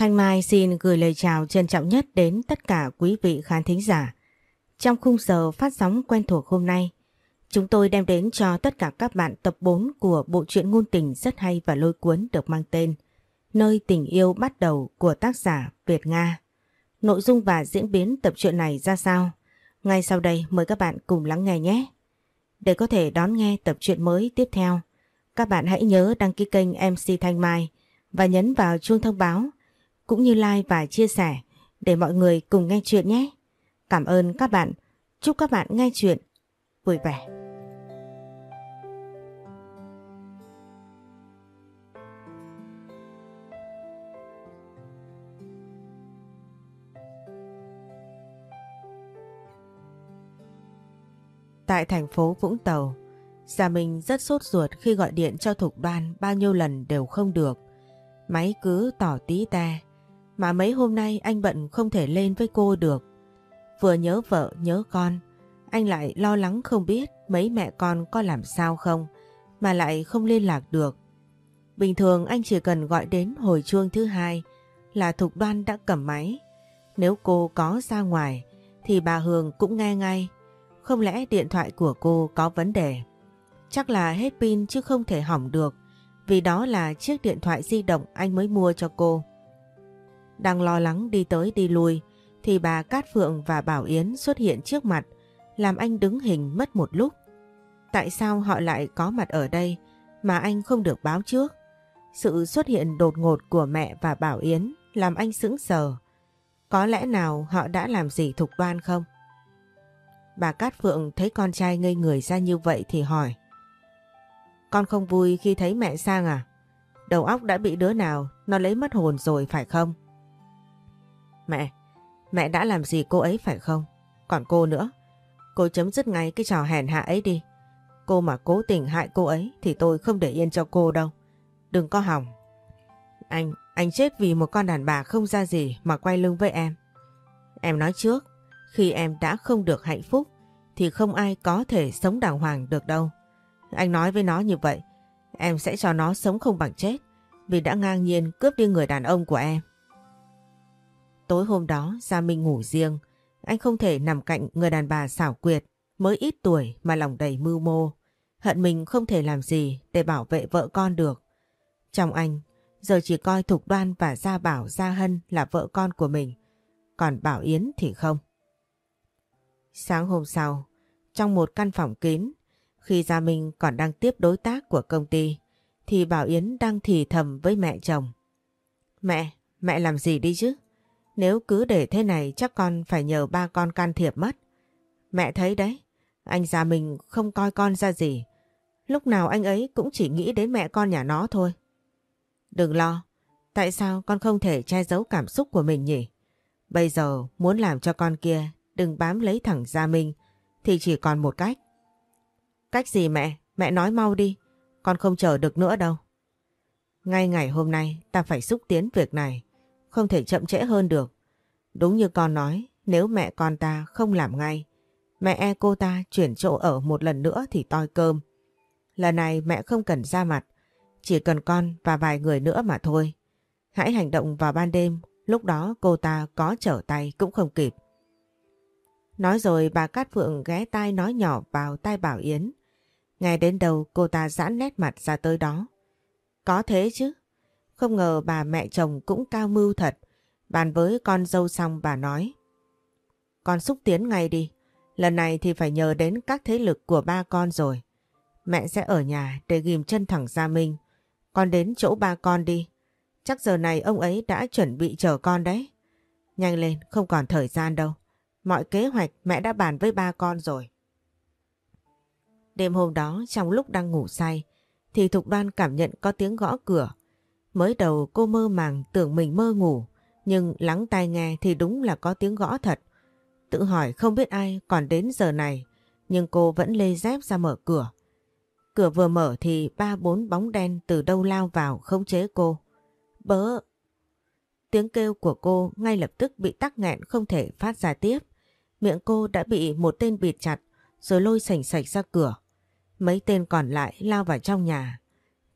Thanh Mai xin gửi lời chào trân trọng nhất đến tất cả quý vị khán thính giả. Trong khung giờ phát sóng quen thuộc hôm nay, chúng tôi đem đến cho tất cả các bạn tập 4 của bộ truyện ngôn tình rất hay và lôi cuốn được mang tên Nơi tình yêu bắt đầu của tác giả Việt Nga. Nội dung và diễn biến tập truyện này ra sao? Ngay sau đây mời các bạn cùng lắng nghe nhé. Để có thể đón nghe tập truyện mới tiếp theo, các bạn hãy nhớ đăng ký kênh MC Thanh Mai và nhấn vào chuông thông báo cũng như like và chia sẻ để mọi người cùng nghe chuyện nhé. Cảm ơn các bạn. Chúc các bạn nghe chuyện vui vẻ. Tại thành phố Vũng Tàu, Gia Minh rất sốt ruột khi gọi điện cho Thục Đoan bao nhiêu lần đều không được. Máy cứ tỏ tí te, mà mấy hôm nay anh bận không thể lên với cô được. Vừa nhớ vợ nhớ con, anh lại lo lắng không biết mấy mẹ con có làm sao không, mà lại không liên lạc được. Bình thường anh chỉ cần gọi đến hồi chuông thứ hai là Thục Đoan đã cầm máy. Nếu cô có ra ngoài thì bà Hường cũng nghe ngay. Không lẽ điện thoại của cô có vấn đề? Chắc là hết pin chứ không thể hỏng được vì đó là chiếc điện thoại di động anh mới mua cho cô. Đang lo lắng đi tới đi lui, thì bà Cát Phượng và Bảo Yến xuất hiện trước mặt, làm anh đứng hình mất một lúc. Tại sao họ lại có mặt ở đây mà anh không được báo trước? Sự xuất hiện đột ngột của mẹ và Bảo Yến làm anh sững sờ. Có lẽ nào họ đã làm gì thục đoan không? Bà Cát Phượng thấy con trai ngây người ra như vậy thì hỏi. Con không vui khi thấy mẹ sang à? Đầu óc đã bị đứa nào, nó lấy mất hồn rồi phải không? Mẹ, mẹ đã làm gì cô ấy phải không? Còn cô nữa, cô chấm dứt ngay cái trò hèn hạ ấy đi. Cô mà cố tình hại cô ấy thì tôi không để yên cho cô đâu. Đừng có hỏng. Anh, anh chết vì một con đàn bà không ra gì mà quay lưng với em. Em nói trước, khi em đã không được hạnh phúc thì không ai có thể sống đàng hoàng được đâu. Anh nói với nó như vậy, em sẽ cho nó sống không bằng chết vì đã ngang nhiên cướp đi người đàn ông của em. Tối hôm đó Gia Minh ngủ riêng, anh không thể nằm cạnh người đàn bà xảo quyệt, mới ít tuổi mà lòng đầy mưu mô. Hận mình không thể làm gì để bảo vệ vợ con được. Trong anh, giờ chỉ coi Thục Đoan và Gia Bảo Gia Hân là vợ con của mình, còn Bảo Yến thì không. Sáng hôm sau, trong một căn phòng kín, khi Gia Minh còn đang tiếp đối tác của công ty, thì Bảo Yến đang thì thầm với mẹ chồng. Mẹ, mẹ làm gì đi chứ? Nếu cứ để thế này chắc con phải nhờ ba con can thiệp mất. Mẹ thấy đấy, anh già mình không coi con ra gì. Lúc nào anh ấy cũng chỉ nghĩ đến mẹ con nhà nó thôi. Đừng lo, tại sao con không thể che giấu cảm xúc của mình nhỉ? Bây giờ muốn làm cho con kia đừng bám lấy thẳng Gia Minh thì chỉ còn một cách. Cách gì mẹ? Mẹ nói mau đi. Con không chờ được nữa đâu. Ngay ngày hôm nay ta phải xúc tiến việc này. Không thể chậm trễ hơn được. Đúng như con nói, nếu mẹ con ta không làm ngay, mẹ e cô ta chuyển chỗ ở một lần nữa thì toi cơm. Lần này mẹ không cần ra mặt, chỉ cần con và vài người nữa mà thôi. Hãy hành động vào ban đêm, lúc đó cô ta có trở tay cũng không kịp. Nói rồi bà Cát Phượng ghé tai nói nhỏ vào tai Bảo Yến. Nghe đến đầu cô ta giãn nét mặt ra tới đó. Có thế chứ. Không ngờ bà mẹ chồng cũng cao mưu thật. Bàn với con dâu xong bà nói. Con xúc tiến ngay đi. Lần này thì phải nhờ đến các thế lực của ba con rồi. Mẹ sẽ ở nhà để ghim chân thẳng Gia Minh. Con đến chỗ ba con đi. Chắc giờ này ông ấy đã chuẩn bị chờ con đấy. Nhanh lên, không còn thời gian đâu. Mọi kế hoạch mẹ đã bàn với ba con rồi. Đêm hôm đó trong lúc đang ngủ say thì Thục Đoan cảm nhận có tiếng gõ cửa. Mới đầu cô mơ màng tưởng mình mơ ngủ, nhưng lắng tai nghe thì đúng là có tiếng gõ thật. Tự hỏi không biết ai còn đến giờ này, nhưng cô vẫn lê dép ra mở cửa. Cửa vừa mở thì ba bốn bóng đen từ đâu lao vào khống chế cô. Bớ! Tiếng kêu của cô ngay lập tức bị tắc nghẹn không thể phát ra tiếp. Miệng cô đã bị một tên bịt chặt, rồi lôi sành sạch ra cửa. Mấy tên còn lại lao vào trong nhà.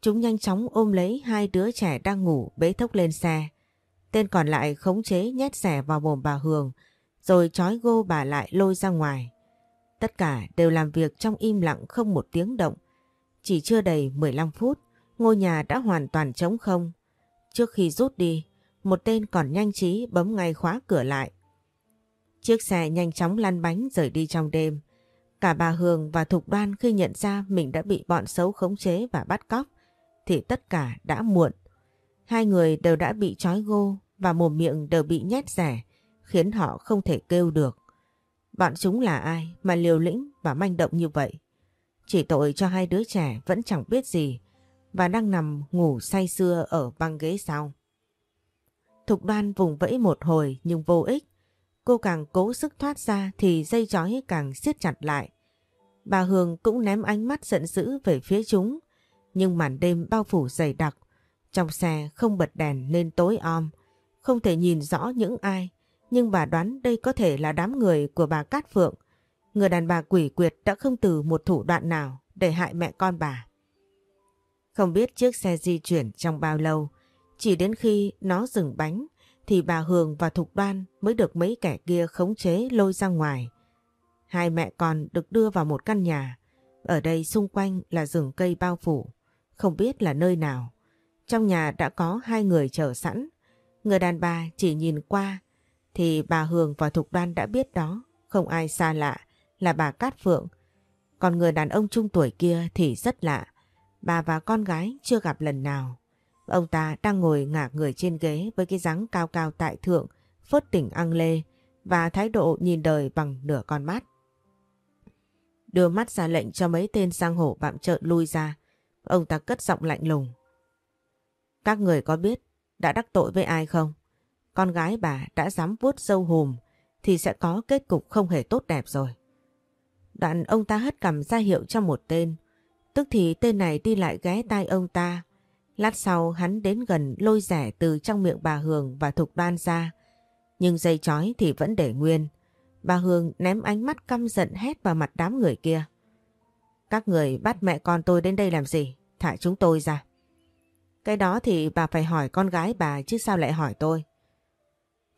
Chúng nhanh chóng ôm lấy hai đứa trẻ đang ngủ bế thốc lên xe. Tên còn lại khống chế nhét xẻ vào mồm bà Hường rồi trói gô bà lại lôi ra ngoài. Tất cả đều làm việc trong im lặng không một tiếng động. Chỉ chưa đầy 15 phút, ngôi nhà đã hoàn toàn trống không. Trước khi rút đi, một tên còn nhanh trí bấm ngay khóa cửa lại. Chiếc xe nhanh chóng lăn bánh rời đi trong đêm. Cả bà Hương và Thục Đoan khi nhận ra mình đã bị bọn xấu khống chế và bắt cóc, thì tất cả đã muộn. Hai người đều đã bị trói gô và mồm miệng đều bị nhét rẻ, khiến họ không thể kêu được. Bọn chúng là ai mà liều lĩnh và manh động như vậy? Chỉ tội cho hai đứa trẻ vẫn chẳng biết gì và đang nằm ngủ say sưa ở băng ghế sau. Thục đoan vùng vẫy một hồi nhưng vô ích. Cô càng cố sức thoát ra thì dây chói càng siết chặt lại. Bà Hương cũng ném ánh mắt giận dữ về phía chúng. Nhưng màn đêm bao phủ dày đặc. Trong xe không bật đèn nên tối om. Không thể nhìn rõ những ai. Nhưng bà đoán đây có thể là đám người của bà Cát Phượng. Người đàn bà quỷ quyệt đã không từ một thủ đoạn nào để hại mẹ con bà. Không biết chiếc xe di chuyển trong bao lâu. Chỉ đến khi nó dừng bánh thì bà Hường và Thục Đoan mới được mấy kẻ kia khống chế lôi ra ngoài. Hai mẹ con được đưa vào một căn nhà. Ở đây xung quanh là rừng cây bao phủ, không biết là nơi nào. Trong nhà đã có hai người chờ sẵn. Người đàn bà chỉ nhìn qua thì bà Hường và Thục Đoan đã biết đó, không ai xa lạ, là bà Cát Phượng. Còn người đàn ông trung tuổi kia thì rất lạ. Bà và con gái chưa gặp lần nào. Ông ta đang ngồi ngả người trên ghế với cái dáng cao cao tại thượng, phớt tỉnh ăn lê và thái độ nhìn đời bằng nửa con mắt. Đưa mắt ra lệnh cho mấy tên sang hổ bạm trợn lui ra. Ông ta cất giọng lạnh lùng. Các người có biết đã đắc tội với ai không? Con gái bà đã dám vuốt sâu hùm thì sẽ có kết cục không hề tốt đẹp rồi. Đoạn ông ta hất cầm ra hiệu cho một tên. Tức thì tên này đi lại ghé tai ông ta Lát sau hắn đến gần lôi rẻ từ trong miệng bà Hương và Thục Đoan ra. Nhưng dây chói thì vẫn để nguyên. Bà Hương ném ánh mắt căm giận hét vào mặt đám người kia. Các người bắt mẹ con tôi đến đây làm gì? Thả chúng tôi ra. Cái đó thì bà phải hỏi con gái bà chứ sao lại hỏi tôi.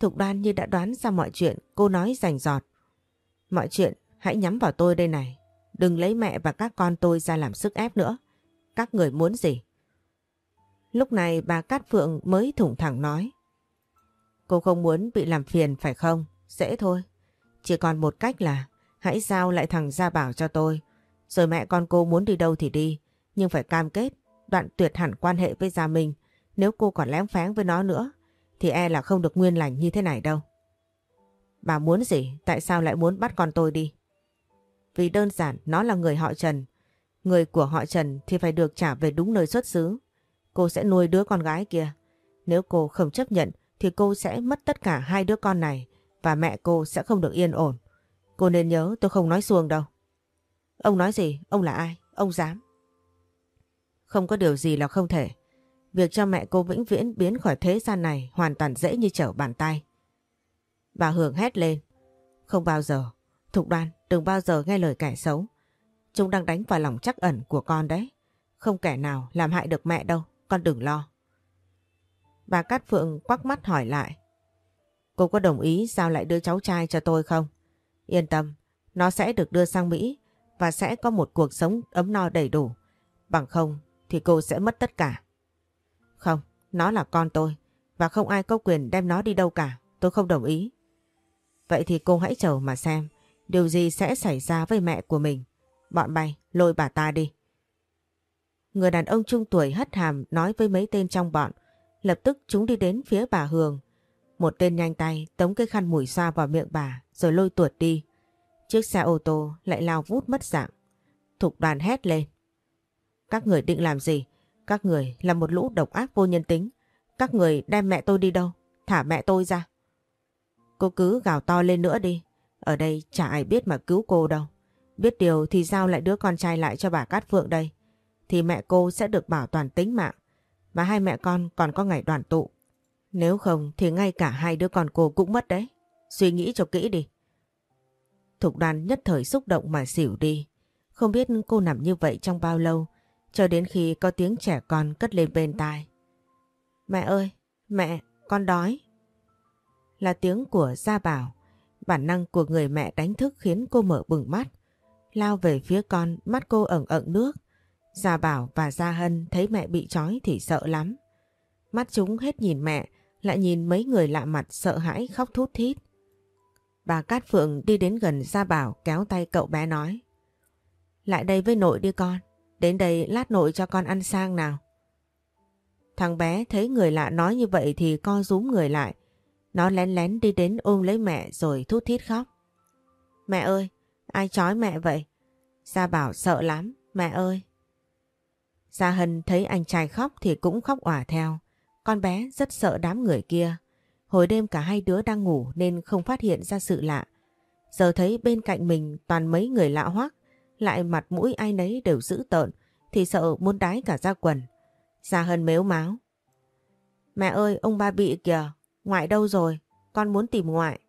Thục đoan như đã đoán ra mọi chuyện, cô nói rành giọt. Mọi chuyện hãy nhắm vào tôi đây này. Đừng lấy mẹ và các con tôi ra làm sức ép nữa. Các người muốn gì? Lúc này bà Cát Phượng mới thủng thẳng nói. Cô không muốn bị làm phiền phải không? Dễ thôi. Chỉ còn một cách là hãy giao lại thằng Gia Bảo cho tôi. Rồi mẹ con cô muốn đi đâu thì đi. Nhưng phải cam kết, đoạn tuyệt hẳn quan hệ với Gia Minh. Nếu cô còn lén pháng với nó nữa, thì e là không được nguyên lành như thế này đâu. Bà muốn gì? Tại sao lại muốn bắt con tôi đi? Vì đơn giản, nó là người họ Trần. Người của họ Trần thì phải được trả về đúng nơi xuất xứ cô sẽ nuôi đứa con gái kia. Nếu cô không chấp nhận, thì cô sẽ mất tất cả hai đứa con này và mẹ cô sẽ không được yên ổn. Cô nên nhớ tôi không nói xuông đâu. Ông nói gì? Ông là ai? Ông dám? Không có điều gì là không thể. Việc cho mẹ cô vĩnh viễn biến khỏi thế gian này hoàn toàn dễ như trở bàn tay. Bà Hường hét lên. Không bao giờ. Thục đoan đừng bao giờ nghe lời kẻ xấu. Chúng đang đánh vào lòng chắc ẩn của con đấy. Không kẻ nào làm hại được mẹ đâu con đừng lo. Bà Cát Phượng quắc mắt hỏi lại. Cô có đồng ý giao lại đứa cháu trai cho tôi không? Yên tâm, nó sẽ được đưa sang Mỹ và sẽ có một cuộc sống ấm no đầy đủ. Bằng không thì cô sẽ mất tất cả. Không, nó là con tôi và không ai có quyền đem nó đi đâu cả. Tôi không đồng ý. Vậy thì cô hãy chờ mà xem điều gì sẽ xảy ra với mẹ của mình. Bọn bay, lôi bà ta đi. Người đàn ông trung tuổi hất hàm nói với mấy tên trong bọn. Lập tức chúng đi đến phía bà Hường. Một tên nhanh tay tống cái khăn mùi xoa vào miệng bà rồi lôi tuột đi. Chiếc xe ô tô lại lao vút mất dạng. Thục đoàn hét lên. Các người định làm gì? Các người là một lũ độc ác vô nhân tính. Các người đem mẹ tôi đi đâu? Thả mẹ tôi ra. Cô cứ gào to lên nữa đi. Ở đây chả ai biết mà cứu cô đâu. Biết điều thì giao lại đứa con trai lại cho bà Cát Phượng đây thì mẹ cô sẽ được bảo toàn tính mạng và hai mẹ con còn có ngày đoàn tụ. Nếu không thì ngay cả hai đứa con cô cũng mất đấy. Suy nghĩ cho kỹ đi. Thục đoàn nhất thời xúc động mà xỉu đi. Không biết cô nằm như vậy trong bao lâu cho đến khi có tiếng trẻ con cất lên bên tai. Mẹ ơi, mẹ, con đói. là tiếng của Gia Bảo. Bản năng của người mẹ đánh thức khiến cô mở bừng mắt. Lao về phía con, mắt cô ẩn ẩn nước. Gia Bảo và Gia Hân thấy mẹ bị trói thì sợ lắm. Mắt chúng hết nhìn mẹ, lại nhìn mấy người lạ mặt sợ hãi khóc thút thít. Bà Cát Phượng đi đến gần Gia Bảo kéo tay cậu bé nói. Lại đây với nội đi con, đến đây lát nội cho con ăn sang nào. Thằng bé thấy người lạ nói như vậy thì co rúm người lại. Nó lén lén đi đến ôm lấy mẹ rồi thút thít khóc. Mẹ ơi, ai chói mẹ vậy? Gia Bảo sợ lắm, mẹ ơi. Gia Hân thấy anh trai khóc thì cũng khóc òa theo. Con bé rất sợ đám người kia. Hồi đêm cả hai đứa đang ngủ nên không phát hiện ra sự lạ. Giờ thấy bên cạnh mình toàn mấy người lạ hoắc, lại mặt mũi ai nấy đều dữ tợn, thì sợ muốn đái cả ra quần. Gia Hân mếu máu. Mẹ ơi, ông ba bị kìa, ngoại đâu rồi, con muốn tìm ngoại.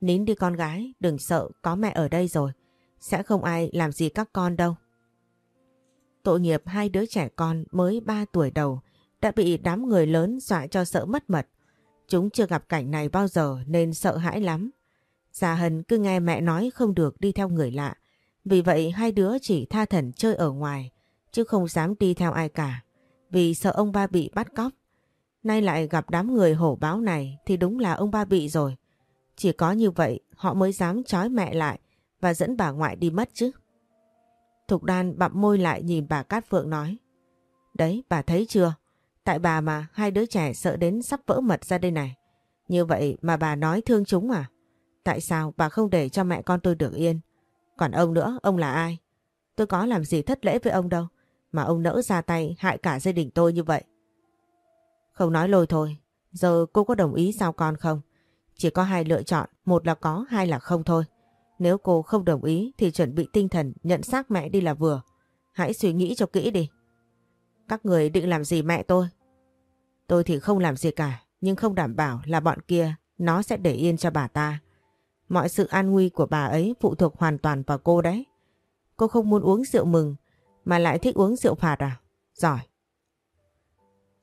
Nín đi con gái, đừng sợ, có mẹ ở đây rồi, sẽ không ai làm gì các con đâu. Tội nghiệp hai đứa trẻ con mới 3 tuổi đầu đã bị đám người lớn dọa cho sợ mất mật. Chúng chưa gặp cảnh này bao giờ nên sợ hãi lắm. Gia Hân cứ nghe mẹ nói không được đi theo người lạ. Vì vậy hai đứa chỉ tha thần chơi ở ngoài, chứ không dám đi theo ai cả. Vì sợ ông ba bị bắt cóc. Nay lại gặp đám người hổ báo này thì đúng là ông ba bị rồi. Chỉ có như vậy họ mới dám trói mẹ lại và dẫn bà ngoại đi mất chứ. Thục đan bặm môi lại nhìn bà Cát Phượng nói. Đấy, bà thấy chưa? Tại bà mà hai đứa trẻ sợ đến sắp vỡ mật ra đây này. Như vậy mà bà nói thương chúng à? Tại sao bà không để cho mẹ con tôi được yên? Còn ông nữa, ông là ai? Tôi có làm gì thất lễ với ông đâu. Mà ông nỡ ra tay hại cả gia đình tôi như vậy. Không nói lôi thôi. Giờ cô có đồng ý sao con không? Chỉ có hai lựa chọn. Một là có, hai là không thôi. Nếu cô không đồng ý thì chuẩn bị tinh thần nhận xác mẹ đi là vừa. Hãy suy nghĩ cho kỹ đi. Các người định làm gì mẹ tôi? Tôi thì không làm gì cả, nhưng không đảm bảo là bọn kia nó sẽ để yên cho bà ta. Mọi sự an nguy của bà ấy phụ thuộc hoàn toàn vào cô đấy. Cô không muốn uống rượu mừng mà lại thích uống rượu phạt à? Giỏi.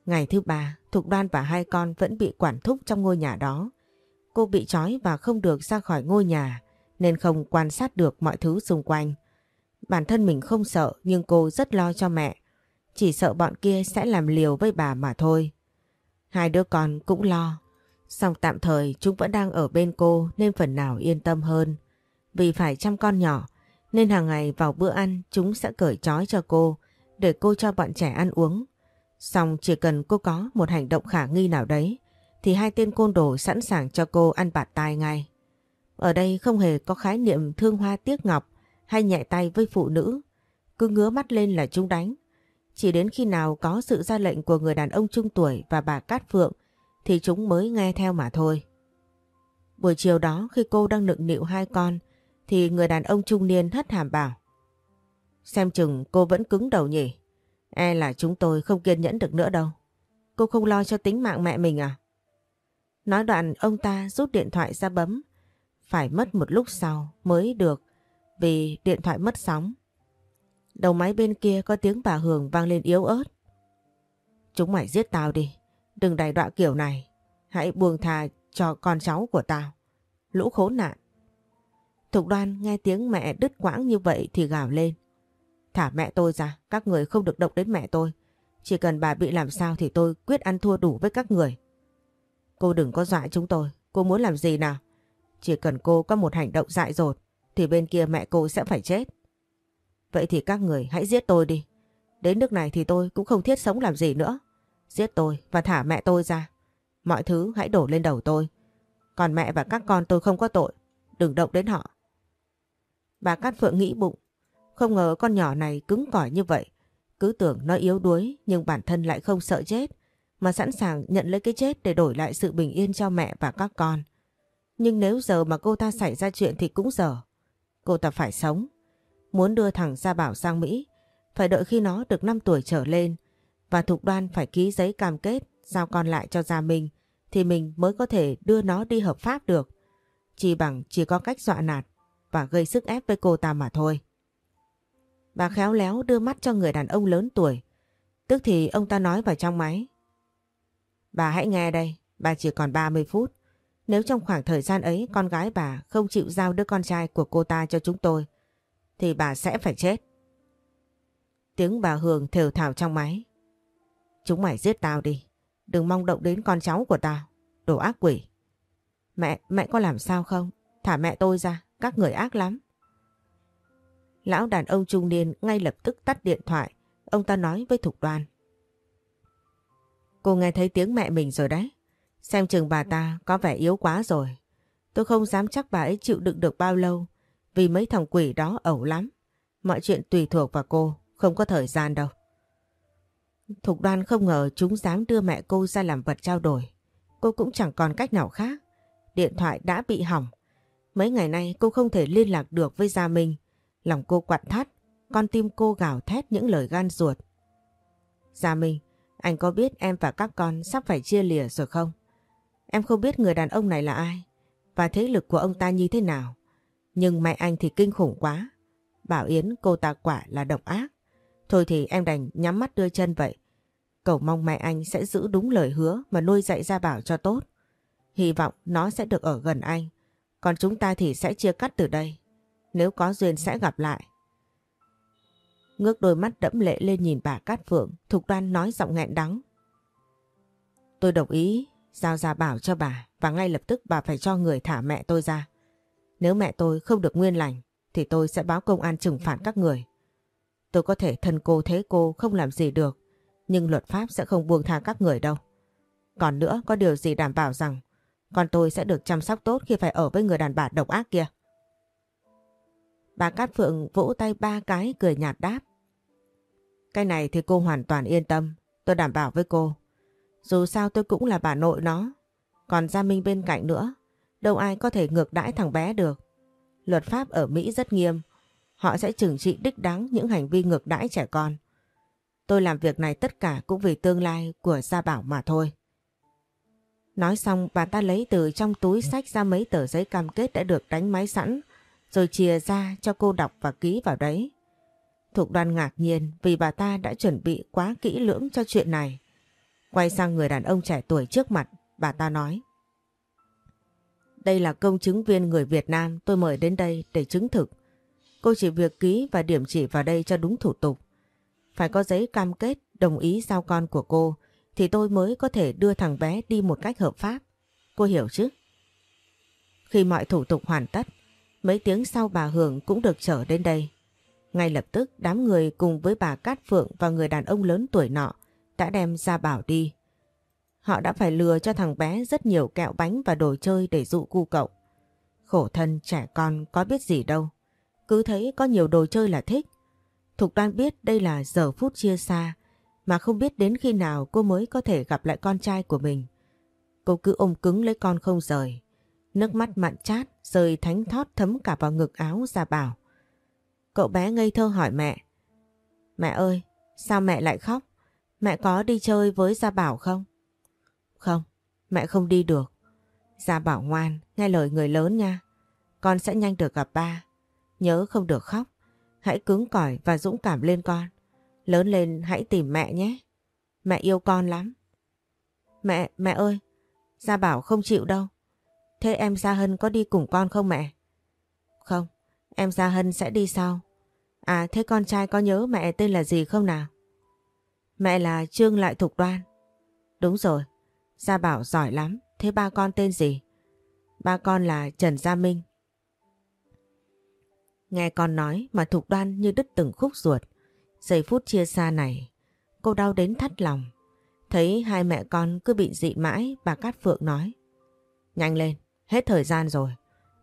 Ngày thứ ba, Thục Đoan và hai con vẫn bị quản thúc trong ngôi nhà đó. Cô bị trói và không được ra khỏi ngôi nhà nên không quan sát được mọi thứ xung quanh. Bản thân mình không sợ nhưng cô rất lo cho mẹ. Chỉ sợ bọn kia sẽ làm liều với bà mà thôi. Hai đứa con cũng lo. Xong tạm thời chúng vẫn đang ở bên cô nên phần nào yên tâm hơn. Vì phải chăm con nhỏ, nên hàng ngày vào bữa ăn chúng sẽ cởi trói cho cô, để cô cho bọn trẻ ăn uống. Xong chỉ cần cô có một hành động khả nghi nào đấy, thì hai tên côn đồ sẵn sàng cho cô ăn bạt tai ngay. Ở đây không hề có khái niệm thương hoa tiếc ngọc hay nhẹ tay với phụ nữ. Cứ ngứa mắt lên là chúng đánh. Chỉ đến khi nào có sự ra lệnh của người đàn ông trung tuổi và bà Cát Phượng, thì chúng mới nghe theo mà thôi. Buổi chiều đó, khi cô đang nựng nịu hai con, thì người đàn ông trung niên hất hàm bảo. Xem chừng cô vẫn cứng đầu nhỉ. E là chúng tôi không kiên nhẫn được nữa đâu. Cô không lo cho tính mạng mẹ mình à? Nói đoạn, ông ta rút điện thoại ra bấm. Phải mất một lúc sau mới được, vì điện thoại mất sóng. Đầu máy bên kia có tiếng bà Hường vang lên yếu ớt. Chúng mày giết tao đi, đừng đày đọa kiểu này. Hãy buông thà cho con cháu của tao. Lũ khốn nạn. Thục đoan nghe tiếng mẹ đứt quãng như vậy thì gào lên. Thả mẹ tôi ra, các người không được động đến mẹ tôi. Chỉ cần bà bị làm sao thì tôi quyết ăn thua đủ với các người. Cô đừng có dọa chúng tôi, cô muốn làm gì nào? Chỉ cần cô có một hành động dại dột thì bên kia mẹ cô sẽ phải chết. Vậy thì các người hãy giết tôi đi. Đến nước này thì tôi cũng không thiết sống làm gì nữa. Giết tôi và thả mẹ tôi ra. Mọi thứ hãy đổ lên đầu tôi. Còn mẹ và các con tôi không có tội. Đừng động đến họ. Bà Cát Phượng nghĩ bụng. Không ngờ con nhỏ này cứng cỏi như vậy. Cứ tưởng nó yếu đuối, nhưng bản thân lại không sợ chết. Mà sẵn sàng nhận lấy cái chết để đổi lại sự bình yên cho mẹ và các con. Nhưng nếu giờ mà cô ta xảy ra chuyện thì cũng dở. Cô ta phải sống. Muốn đưa thằng Gia Bảo sang Mỹ, phải đợi khi nó được 5 tuổi trở lên và Thục Đoan phải ký giấy cam kết giao con lại cho Gia Minh thì mình mới có thể đưa nó đi hợp pháp được. Chỉ bằng chỉ có cách dọa nạt và gây sức ép với cô ta mà thôi. Bà khéo léo đưa mắt cho người đàn ông lớn tuổi. Tức thì ông ta nói vào trong máy. Bà hãy nghe đây, bà chỉ còn 30 phút. Nếu trong khoảng thời gian ấy con gái bà không chịu giao đứa con trai của cô ta cho chúng tôi, thì bà sẽ phải chết. Tiếng bà Hường thều thào trong máy. Chúng mày giết tao đi, đừng mong động đến con cháu của tao, đồ ác quỷ. Mẹ, mẹ có làm sao không? Thả mẹ tôi ra, các người ác lắm. Lão đàn ông trung niên ngay lập tức tắt điện thoại, ông ta nói với Thục Đoan. Cô nghe thấy tiếng mẹ mình rồi đấy. Xem chừng bà ta có vẻ yếu quá rồi. Tôi không dám chắc bà ấy chịu đựng được bao lâu vì mấy thằng quỷ đó ẩu lắm. Mọi chuyện tùy thuộc vào cô, không có thời gian đâu. Thục đoan không ngờ chúng dám đưa mẹ cô ra làm vật trao đổi. Cô cũng chẳng còn cách nào khác. Điện thoại đã bị hỏng. Mấy ngày nay cô không thể liên lạc được với Gia Minh. Lòng cô quặn thắt, con tim cô gào thét những lời gan ruột. Gia Minh, anh có biết em và các con sắp phải chia lìa rồi không? Em không biết người đàn ông này là ai và thế lực của ông ta như thế nào. Nhưng mẹ anh thì kinh khủng quá. Bảo Yến cô ta quả là độc ác. Thôi thì em đành nhắm mắt đưa chân vậy. Cầu mong mẹ anh sẽ giữ đúng lời hứa mà nuôi dạy ra Bảo cho tốt. Hy vọng nó sẽ được ở gần anh. Còn chúng ta thì sẽ chia cắt từ đây. Nếu có duyên sẽ gặp lại. Ngước đôi mắt đẫm lệ lên nhìn bà Cát Phượng, Thục Đoan nói giọng nghẹn đắng. Tôi đồng ý giao ra bảo cho bà và ngay lập tức bà phải cho người thả mẹ tôi ra. Nếu mẹ tôi không được nguyên lành thì tôi sẽ báo công an trừng phạt các người. Tôi có thể thân cô thế cô không làm gì được nhưng luật pháp sẽ không buông tha các người đâu. Còn nữa có điều gì đảm bảo rằng con tôi sẽ được chăm sóc tốt khi phải ở với người đàn bà độc ác kia. Bà Cát Phượng vỗ tay ba cái cười nhạt đáp. Cái này thì cô hoàn toàn yên tâm, tôi đảm bảo với cô. Dù sao tôi cũng là bà nội nó, còn Gia Minh bên cạnh nữa, đâu ai có thể ngược đãi thằng bé được. Luật pháp ở Mỹ rất nghiêm, họ sẽ trừng trị đích đáng những hành vi ngược đãi trẻ con. Tôi làm việc này tất cả cũng vì tương lai của Gia Bảo mà thôi. Nói xong bà ta lấy từ trong túi sách ra mấy tờ giấy cam kết đã được đánh máy sẵn, rồi chia ra cho cô đọc và ký vào đấy. Thục đoan ngạc nhiên vì bà ta đã chuẩn bị quá kỹ lưỡng cho chuyện này. Quay sang người đàn ông trẻ tuổi trước mặt, bà ta nói. Đây là công chứng viên người Việt Nam tôi mời đến đây để chứng thực. Cô chỉ việc ký và điểm chỉ vào đây cho đúng thủ tục. Phải có giấy cam kết đồng ý giao con của cô thì tôi mới có thể đưa thằng bé đi một cách hợp pháp. Cô hiểu chứ? Khi mọi thủ tục hoàn tất, mấy tiếng sau bà Hường cũng được trở đến đây. Ngay lập tức đám người cùng với bà Cát Phượng và người đàn ông lớn tuổi nọ đã đem ra bảo đi. Họ đã phải lừa cho thằng bé rất nhiều kẹo bánh và đồ chơi để dụ cu cậu. Khổ thân trẻ con có biết gì đâu. Cứ thấy có nhiều đồ chơi là thích. Thục đoan biết đây là giờ phút chia xa mà không biết đến khi nào cô mới có thể gặp lại con trai của mình. Cô cứ ôm cứng lấy con không rời. Nước mắt mặn chát rơi thánh thót thấm cả vào ngực áo ra bảo. Cậu bé ngây thơ hỏi mẹ. Mẹ ơi, sao mẹ lại khóc? Mẹ có đi chơi với Gia Bảo không? Không, mẹ không đi được. Gia Bảo ngoan, nghe lời người lớn nha. Con sẽ nhanh được gặp ba. Nhớ không được khóc. Hãy cứng cỏi và dũng cảm lên con. Lớn lên hãy tìm mẹ nhé. Mẹ yêu con lắm. Mẹ, mẹ ơi, Gia Bảo không chịu đâu. Thế em Gia Hân có đi cùng con không mẹ? Không, em Gia Hân sẽ đi sau. À thế con trai có nhớ mẹ tên là gì không nào? Mẹ là Trương Lại Thục Đoan. Đúng rồi, Gia Bảo giỏi lắm. Thế ba con tên gì? Ba con là Trần Gia Minh. Nghe con nói mà Thục Đoan như đứt từng khúc ruột. Giây phút chia xa này, cô đau đến thắt lòng. Thấy hai mẹ con cứ bị dị mãi, bà Cát Phượng nói. Nhanh lên, hết thời gian rồi.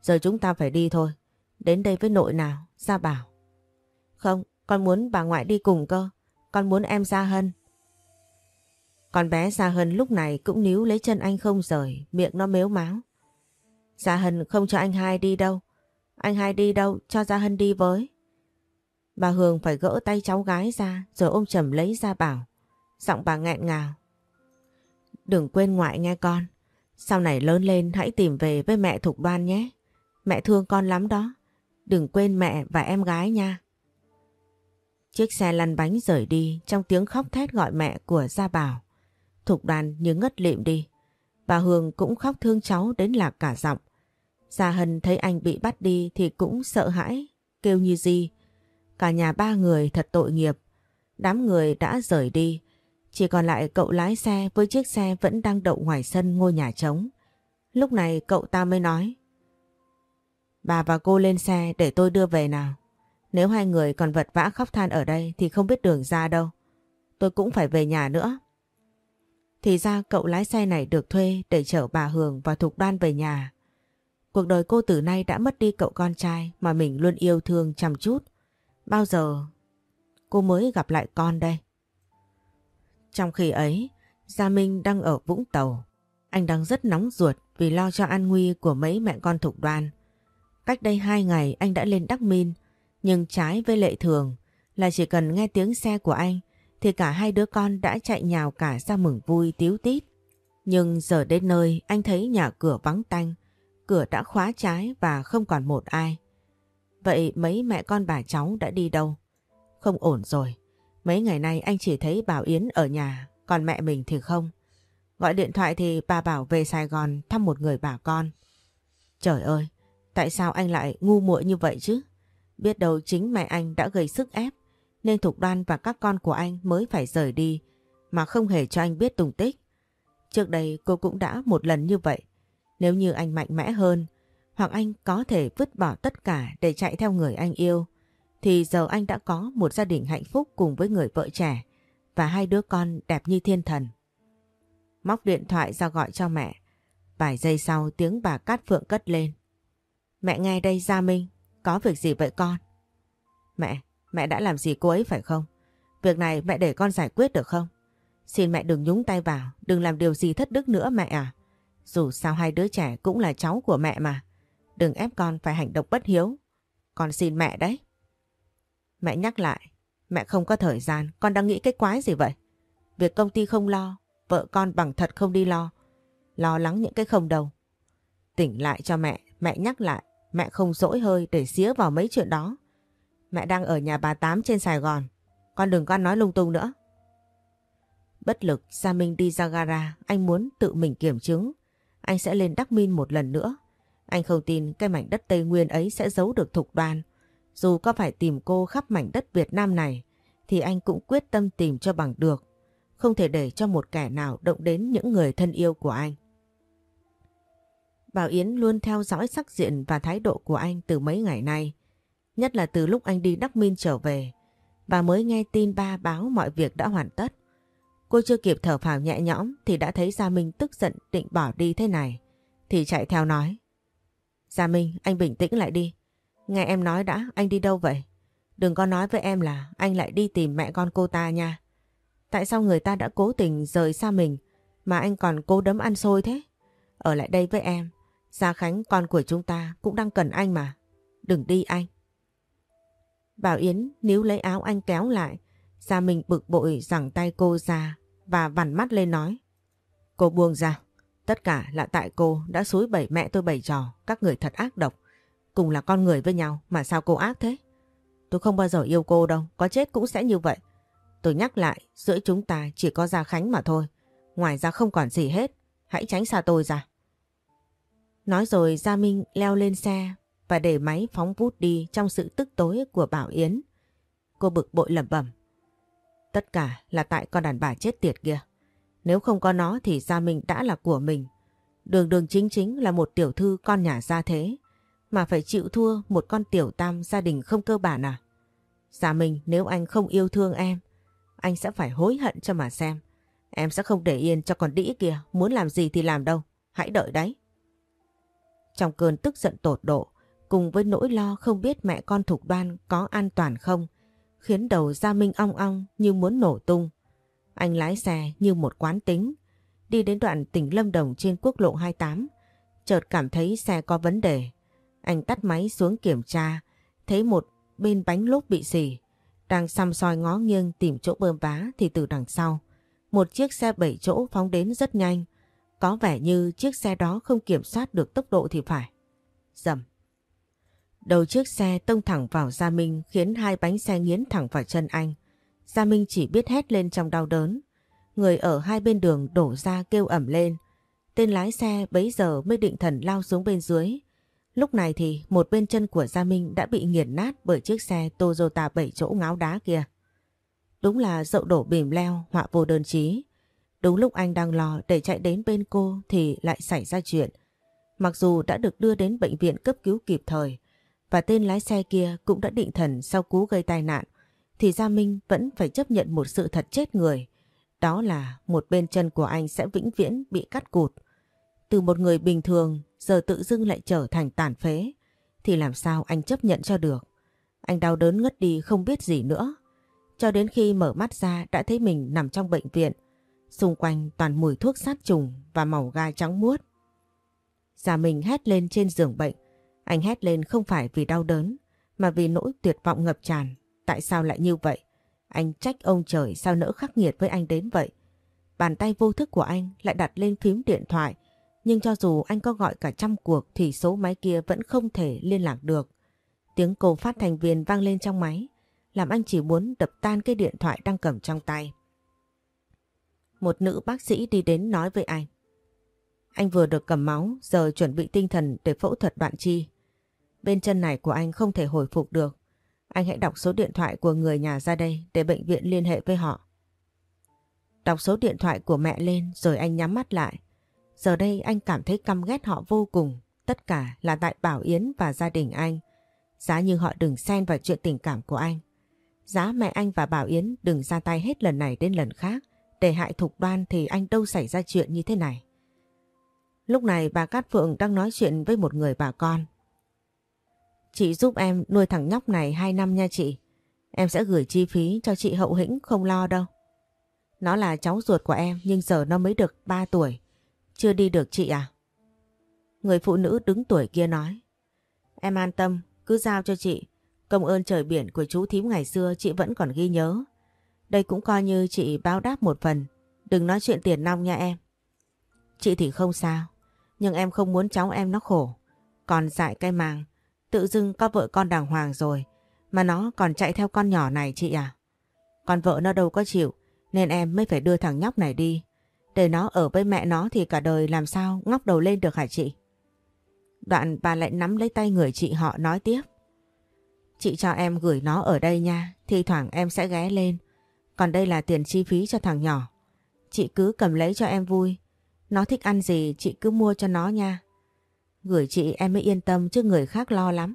Giờ chúng ta phải đi thôi. Đến đây với nội nào, Gia Bảo. Không, con muốn bà ngoại đi cùng cơ. Con muốn em Gia Hân. Con bé Gia Hân lúc này cũng níu lấy chân anh không rời, miệng nó mếu máu. Gia Hân không cho anh hai đi đâu. Anh hai đi đâu, cho Gia Hân đi với. Bà Hương phải gỡ tay cháu gái ra rồi ôm chầm lấy ra bảo. Giọng bà nghẹn ngào. Đừng quên ngoại nghe con. Sau này lớn lên hãy tìm về với mẹ Thục Đoan nhé. Mẹ thương con lắm đó. Đừng quên mẹ và em gái nha. Chiếc xe lăn bánh rời đi trong tiếng khóc thét gọi mẹ của Gia Bảo. Thục đoàn như ngất lịm đi. Bà Hương cũng khóc thương cháu đến lạc cả giọng. Gia Hân thấy anh bị bắt đi thì cũng sợ hãi, kêu như gì. Cả nhà ba người thật tội nghiệp. Đám người đã rời đi. Chỉ còn lại cậu lái xe với chiếc xe vẫn đang đậu ngoài sân ngôi nhà trống. Lúc này cậu ta mới nói. Bà và cô lên xe để tôi đưa về nào. Nếu hai người còn vật vã khóc than ở đây thì không biết đường ra đâu. Tôi cũng phải về nhà nữa. Thì ra cậu lái xe này được thuê để chở bà Hường và Thục Đoan về nhà. Cuộc đời cô từ nay đã mất đi cậu con trai mà mình luôn yêu thương chăm chút. Bao giờ cô mới gặp lại con đây? Trong khi ấy, Gia Minh đang ở Vũng Tàu. Anh đang rất nóng ruột vì lo cho an nguy của mấy mẹ con Thục Đoan. Cách đây hai ngày anh đã lên Đắc Min, nhưng trái với lệ thường là chỉ cần nghe tiếng xe của anh thì cả hai đứa con đã chạy nhào cả ra mừng vui tíu tít. Nhưng giờ đến nơi anh thấy nhà cửa vắng tanh, cửa đã khóa trái và không còn một ai. Vậy mấy mẹ con bà cháu đã đi đâu? Không ổn rồi. Mấy ngày nay anh chỉ thấy Bảo Yến ở nhà, còn mẹ mình thì không. Gọi điện thoại thì bà bảo về Sài Gòn thăm một người bà con. Trời ơi, tại sao anh lại ngu muội như vậy chứ? Biết đâu chính mẹ anh đã gây sức ép nên Thục Đoan và các con của anh mới phải rời đi mà không hề cho anh biết tung tích. Trước đây cô cũng đã một lần như vậy. Nếu như anh mạnh mẽ hơn hoặc anh có thể vứt bỏ tất cả để chạy theo người anh yêu thì giờ anh đã có một gia đình hạnh phúc cùng với người vợ trẻ và hai đứa con đẹp như thiên thần. Móc điện thoại ra gọi cho mẹ. Vài giây sau tiếng bà Cát Phượng cất lên. Mẹ nghe đây Gia Minh, có việc gì vậy con? Mẹ, Mẹ đã làm gì cô ấy phải không? Việc này mẹ để con giải quyết được không? Xin mẹ đừng nhúng tay vào, đừng làm điều gì thất đức nữa mẹ à. Dù sao hai đứa trẻ cũng là cháu của mẹ mà. Đừng ép con phải hành động bất hiếu. Con xin mẹ đấy. Mẹ nhắc lại, mẹ không có thời gian, con đang nghĩ cái quái gì vậy? Việc công ty không lo, vợ con bằng thật không đi lo. Lo lắng những cái không đâu. Tỉnh lại cho mẹ, mẹ nhắc lại, mẹ không dỗi hơi để xía vào mấy chuyện đó. Mẹ đang ở nhà bà Tám trên Sài Gòn. Con đừng có nói lung tung nữa. Bất lực, Gia Minh đi ra gara. Anh muốn tự mình kiểm chứng. Anh sẽ lên Đắc Min một lần nữa. Anh không tin cái mảnh đất Tây Nguyên ấy sẽ giấu được thục đoan. Dù có phải tìm cô khắp mảnh đất Việt Nam này, thì anh cũng quyết tâm tìm cho bằng được. Không thể để cho một kẻ nào động đến những người thân yêu của anh. Bảo Yến luôn theo dõi sắc diện và thái độ của anh từ mấy ngày nay. Nhất là từ lúc anh đi Đắc Minh trở về và mới nghe tin ba báo mọi việc đã hoàn tất. Cô chưa kịp thở phào nhẹ nhõm thì đã thấy Gia Minh tức giận định bỏ đi thế này. Thì chạy theo nói. Gia Minh, anh bình tĩnh lại đi. Nghe em nói đã, anh đi đâu vậy? Đừng có nói với em là anh lại đi tìm mẹ con cô ta nha. Tại sao người ta đã cố tình rời xa mình mà anh còn cố đấm ăn xôi thế? Ở lại đây với em. Gia Khánh con của chúng ta cũng đang cần anh mà. Đừng đi anh. Bảo Yến níu lấy áo anh kéo lại. Gia Minh bực bội giằng tay cô ra và vằn mắt lên nói. Cô buông ra. Tất cả là tại cô đã xúi bẩy mẹ tôi bày trò. Các người thật ác độc. Cùng là con người với nhau mà sao cô ác thế? Tôi không bao giờ yêu cô đâu. Có chết cũng sẽ như vậy. Tôi nhắc lại, giữa chúng ta chỉ có Gia Khánh mà thôi. Ngoài ra không còn gì hết. Hãy tránh xa tôi ra. Nói rồi Gia Minh leo lên xe và để máy phóng vút đi trong sự tức tối của Bảo Yến. Cô bực bội lẩm bẩm. Tất cả là tại con đàn bà chết tiệt kia. Nếu không có nó thì Gia mình đã là của mình. Đường đường chính chính là một tiểu thư con nhà gia thế. Mà phải chịu thua một con tiểu tam gia đình không cơ bản à? Gia mình nếu anh không yêu thương em, anh sẽ phải hối hận cho mà xem. Em sẽ không để yên cho con đĩ kia, muốn làm gì thì làm đâu. Hãy đợi đấy. Trong cơn tức giận tột độ, cùng với nỗi lo không biết mẹ con Thục Đoan có an toàn không, khiến đầu Gia Minh ong ong như muốn nổ tung. Anh lái xe như một quán tính, đi đến đoạn tỉnh Lâm Đồng trên quốc lộ 28, chợt cảm thấy xe có vấn đề. Anh tắt máy xuống kiểm tra, thấy một bên bánh lốp bị xì, đang xăm soi ngó nghiêng tìm chỗ bơm vá thì từ đằng sau, một chiếc xe 7 chỗ phóng đến rất nhanh, có vẻ như chiếc xe đó không kiểm soát được tốc độ thì phải. Dầm. Đầu chiếc xe tông thẳng vào Gia Minh khiến hai bánh xe nghiến thẳng vào chân anh. Gia Minh chỉ biết hét lên trong đau đớn. Người ở hai bên đường đổ ra kêu ẩm lên. tên lái xe bấy giờ mới định thần lao xuống bên dưới. Lúc này thì một bên chân của Gia Minh đã bị nghiền nát bởi chiếc xe Toyota 7 chỗ ngáo đá kia. Đúng là dậu đổ bìm leo, họa vô đơn chí. Đúng lúc anh đang lo để chạy đến bên cô thì lại xảy ra chuyện. Mặc dù đã được đưa đến bệnh viện cấp cứu kịp thời và tên lái xe kia cũng đã định thần sau cú gây tai nạn, thì Gia Minh vẫn phải chấp nhận một sự thật chết người. Đó là một bên chân của anh sẽ vĩnh viễn bị cắt cụt. Từ một người bình thường, giờ tự dưng lại trở thành tàn phế, thì làm sao anh chấp nhận cho được. Anh đau đớn ngất đi không biết gì nữa. Cho đến khi mở mắt ra đã thấy mình nằm trong bệnh viện. Xung quanh toàn mùi thuốc sát trùng và màu gai trắng muốt. Già mình hét lên trên giường bệnh. Anh hét lên không phải vì đau đớn mà vì nỗi tuyệt vọng ngập tràn. Tại sao lại như vậy? Anh trách ông trời sao nỡ khắc nghiệt với anh đến vậy. Bàn tay vô thức của anh lại đặt lên phím điện thoại nhưng cho dù anh có gọi cả trăm cuộc thì số máy kia vẫn không thể liên lạc được. Tiếng cô phát thành viên vang lên trong máy, làm anh chỉ muốn đập tan cái điện thoại đang cầm trong tay. Một nữ bác sĩ đi đến nói với anh. Anh vừa được cầm máu, giờ chuẩn bị tinh thần để phẫu thuật đoạn chi. Bên chân này của anh không thể hồi phục được. Anh hãy đọc số điện thoại của người nhà ra đây để bệnh viện liên hệ với họ. Đọc số điện thoại của mẹ lên rồi anh nhắm mắt lại. Giờ đây anh cảm thấy căm ghét họ vô cùng, tất cả là tại Bảo Yến và gia đình anh. Giá như họ đừng xen vào chuyện tình cảm của anh. Giá mẹ anh và Bảo Yến đừng ra tay hết lần này đến lần khác để hại thục đoan thì anh đâu xảy ra chuyện như thế này. Lúc này bà Cát Phượng đang nói chuyện với một người bà con. Chị giúp em nuôi thằng nhóc này 2 năm nha chị. Em sẽ gửi chi phí cho chị hậu hĩnh không lo đâu. Nó là cháu ruột của em nhưng giờ nó mới được 3 tuổi. Chưa đi được chị à? Người phụ nữ đứng tuổi kia nói. Em an tâm, cứ giao cho chị. Công ơn trời biển của chú thím ngày xưa chị vẫn còn ghi nhớ. Đây cũng coi như chị báo đáp một phần. Đừng nói chuyện tiền nong nha em. Chị thì không sao. Nhưng em không muốn cháu em nó khổ. Còn dại cây màng. Tự dưng có vợ con đàng hoàng rồi. Mà nó còn chạy theo con nhỏ này chị à? Còn vợ nó đâu có chịu. Nên em mới phải đưa thằng nhóc này đi. Để nó ở với mẹ nó thì cả đời làm sao ngóc đầu lên được hả chị? Đoạn bà lại nắm lấy tay người chị họ nói tiếp. Chị cho em gửi nó ở đây nha, thi thoảng em sẽ ghé lên. Còn đây là tiền chi phí cho thằng nhỏ. Chị cứ cầm lấy cho em vui. Nó thích ăn gì chị cứ mua cho nó nha. Gửi chị em mới yên tâm chứ người khác lo lắm.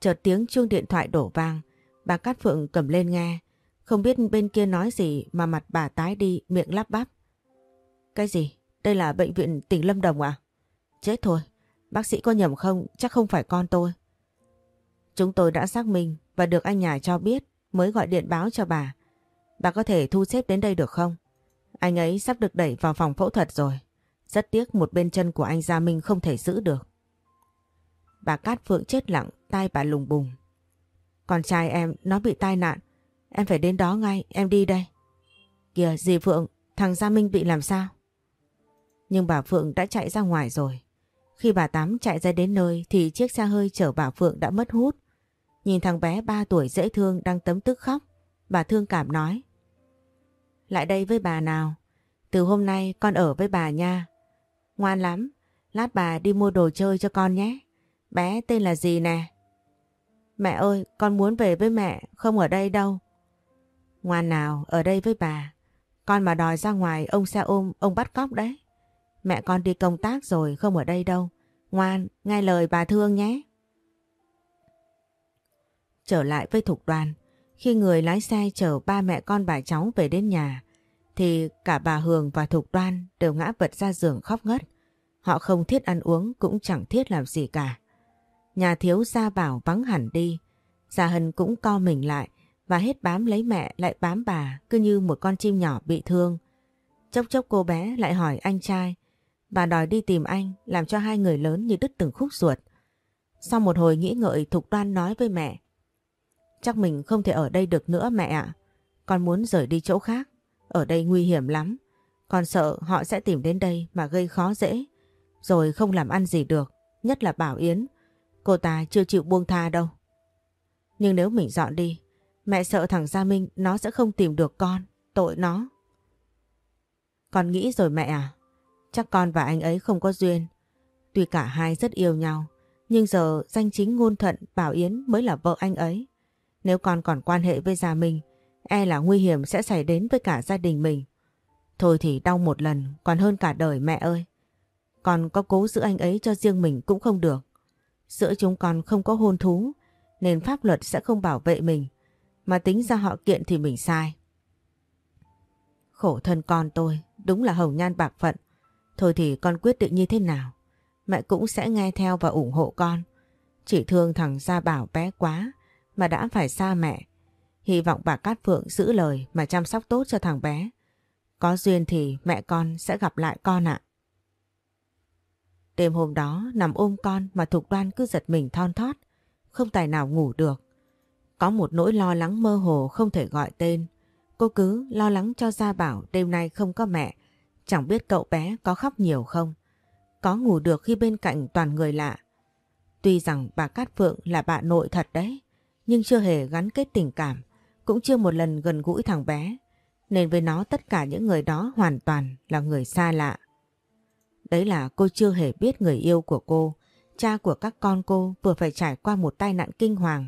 Chợt tiếng chuông điện thoại đổ vang, bà Cát Phượng cầm lên nghe. Không biết bên kia nói gì mà mặt bà tái đi miệng lắp bắp. Cái gì? Đây là bệnh viện tỉnh Lâm Đồng à? Chết thôi, bác sĩ có nhầm không? Chắc không phải con tôi. Chúng tôi đã xác minh và được anh nhà cho biết mới gọi điện báo cho bà. Bà có thể thu xếp đến đây được không? Anh ấy sắp được đẩy vào phòng phẫu thuật rồi. Rất tiếc một bên chân của anh Gia Minh không thể giữ được. Bà Cát Phượng chết lặng, tai bà lùng bùng. Con trai em nó bị tai nạn, Em phải đến đó ngay, em đi đây. Kìa dì Phượng, thằng Gia Minh bị làm sao? Nhưng bà Phượng đã chạy ra ngoài rồi. Khi bà Tám chạy ra đến nơi thì chiếc xe hơi chở bà Phượng đã mất hút. Nhìn thằng bé 3 tuổi dễ thương đang tấm tức khóc, bà thương cảm nói. Lại đây với bà nào, từ hôm nay con ở với bà nha. Ngoan lắm, lát bà đi mua đồ chơi cho con nhé. Bé tên là gì nè? Mẹ ơi, con muốn về với mẹ, không ở đây đâu. Ngoan nào, ở đây với bà. Con mà đòi ra ngoài ông xe ôm, ông bắt cóc đấy. Mẹ con đi công tác rồi, không ở đây đâu. Ngoan, nghe lời bà thương nhé. Trở lại với thục đoàn, khi người lái xe chở ba mẹ con bà cháu về đến nhà, thì cả bà Hường và thục đoan đều ngã vật ra giường khóc ngất. Họ không thiết ăn uống cũng chẳng thiết làm gì cả. Nhà thiếu gia bảo vắng hẳn đi, Gia Hân cũng co mình lại, và hết bám lấy mẹ lại bám bà cứ như một con chim nhỏ bị thương. Chốc chốc cô bé lại hỏi anh trai. Bà đòi đi tìm anh làm cho hai người lớn như đứt từng khúc ruột. Sau một hồi nghĩ ngợi Thục Đoan nói với mẹ. Chắc mình không thể ở đây được nữa mẹ ạ. Con muốn rời đi chỗ khác. Ở đây nguy hiểm lắm. Con sợ họ sẽ tìm đến đây mà gây khó dễ. Rồi không làm ăn gì được. Nhất là Bảo Yến. Cô ta chưa chịu buông tha đâu. Nhưng nếu mình dọn đi Mẹ sợ thằng Gia Minh nó sẽ không tìm được con, tội nó. Con nghĩ rồi mẹ à? Chắc con và anh ấy không có duyên. Tuy cả hai rất yêu nhau, nhưng giờ danh chính ngôn thuận Bảo Yến mới là vợ anh ấy. Nếu con còn quan hệ với Gia Minh, e là nguy hiểm sẽ xảy đến với cả gia đình mình. Thôi thì đau một lần còn hơn cả đời mẹ ơi. Con có cố giữ anh ấy cho riêng mình cũng không được. Giữa chúng con không có hôn thú nên pháp luật sẽ không bảo vệ mình. Mà tính ra họ kiện thì mình sai. Khổ thân con tôi, đúng là hồng nhan bạc phận. Thôi thì con quyết định như thế nào? Mẹ cũng sẽ nghe theo và ủng hộ con. Chỉ thương thằng Gia Bảo bé quá mà đã phải xa mẹ. Hy vọng bà Cát Phượng giữ lời mà chăm sóc tốt cho thằng bé. Có duyên thì mẹ con sẽ gặp lại con ạ. Đêm hôm đó nằm ôm con mà Thục Đoan cứ giật mình thon thót, không tài nào ngủ được. Có một nỗi lo lắng mơ hồ không thể gọi tên. Cô cứ lo lắng cho Gia Bảo đêm nay không có mẹ, chẳng biết cậu bé có khóc nhiều không. Có ngủ được khi bên cạnh toàn người lạ. Tuy rằng bà Cát Phượng là bà nội thật đấy, nhưng chưa hề gắn kết tình cảm, cũng chưa một lần gần gũi thằng bé. Nên với nó tất cả những người đó hoàn toàn là người xa lạ. Đấy là cô chưa hề biết người yêu của cô, cha của các con cô vừa phải trải qua một tai nạn kinh hoàng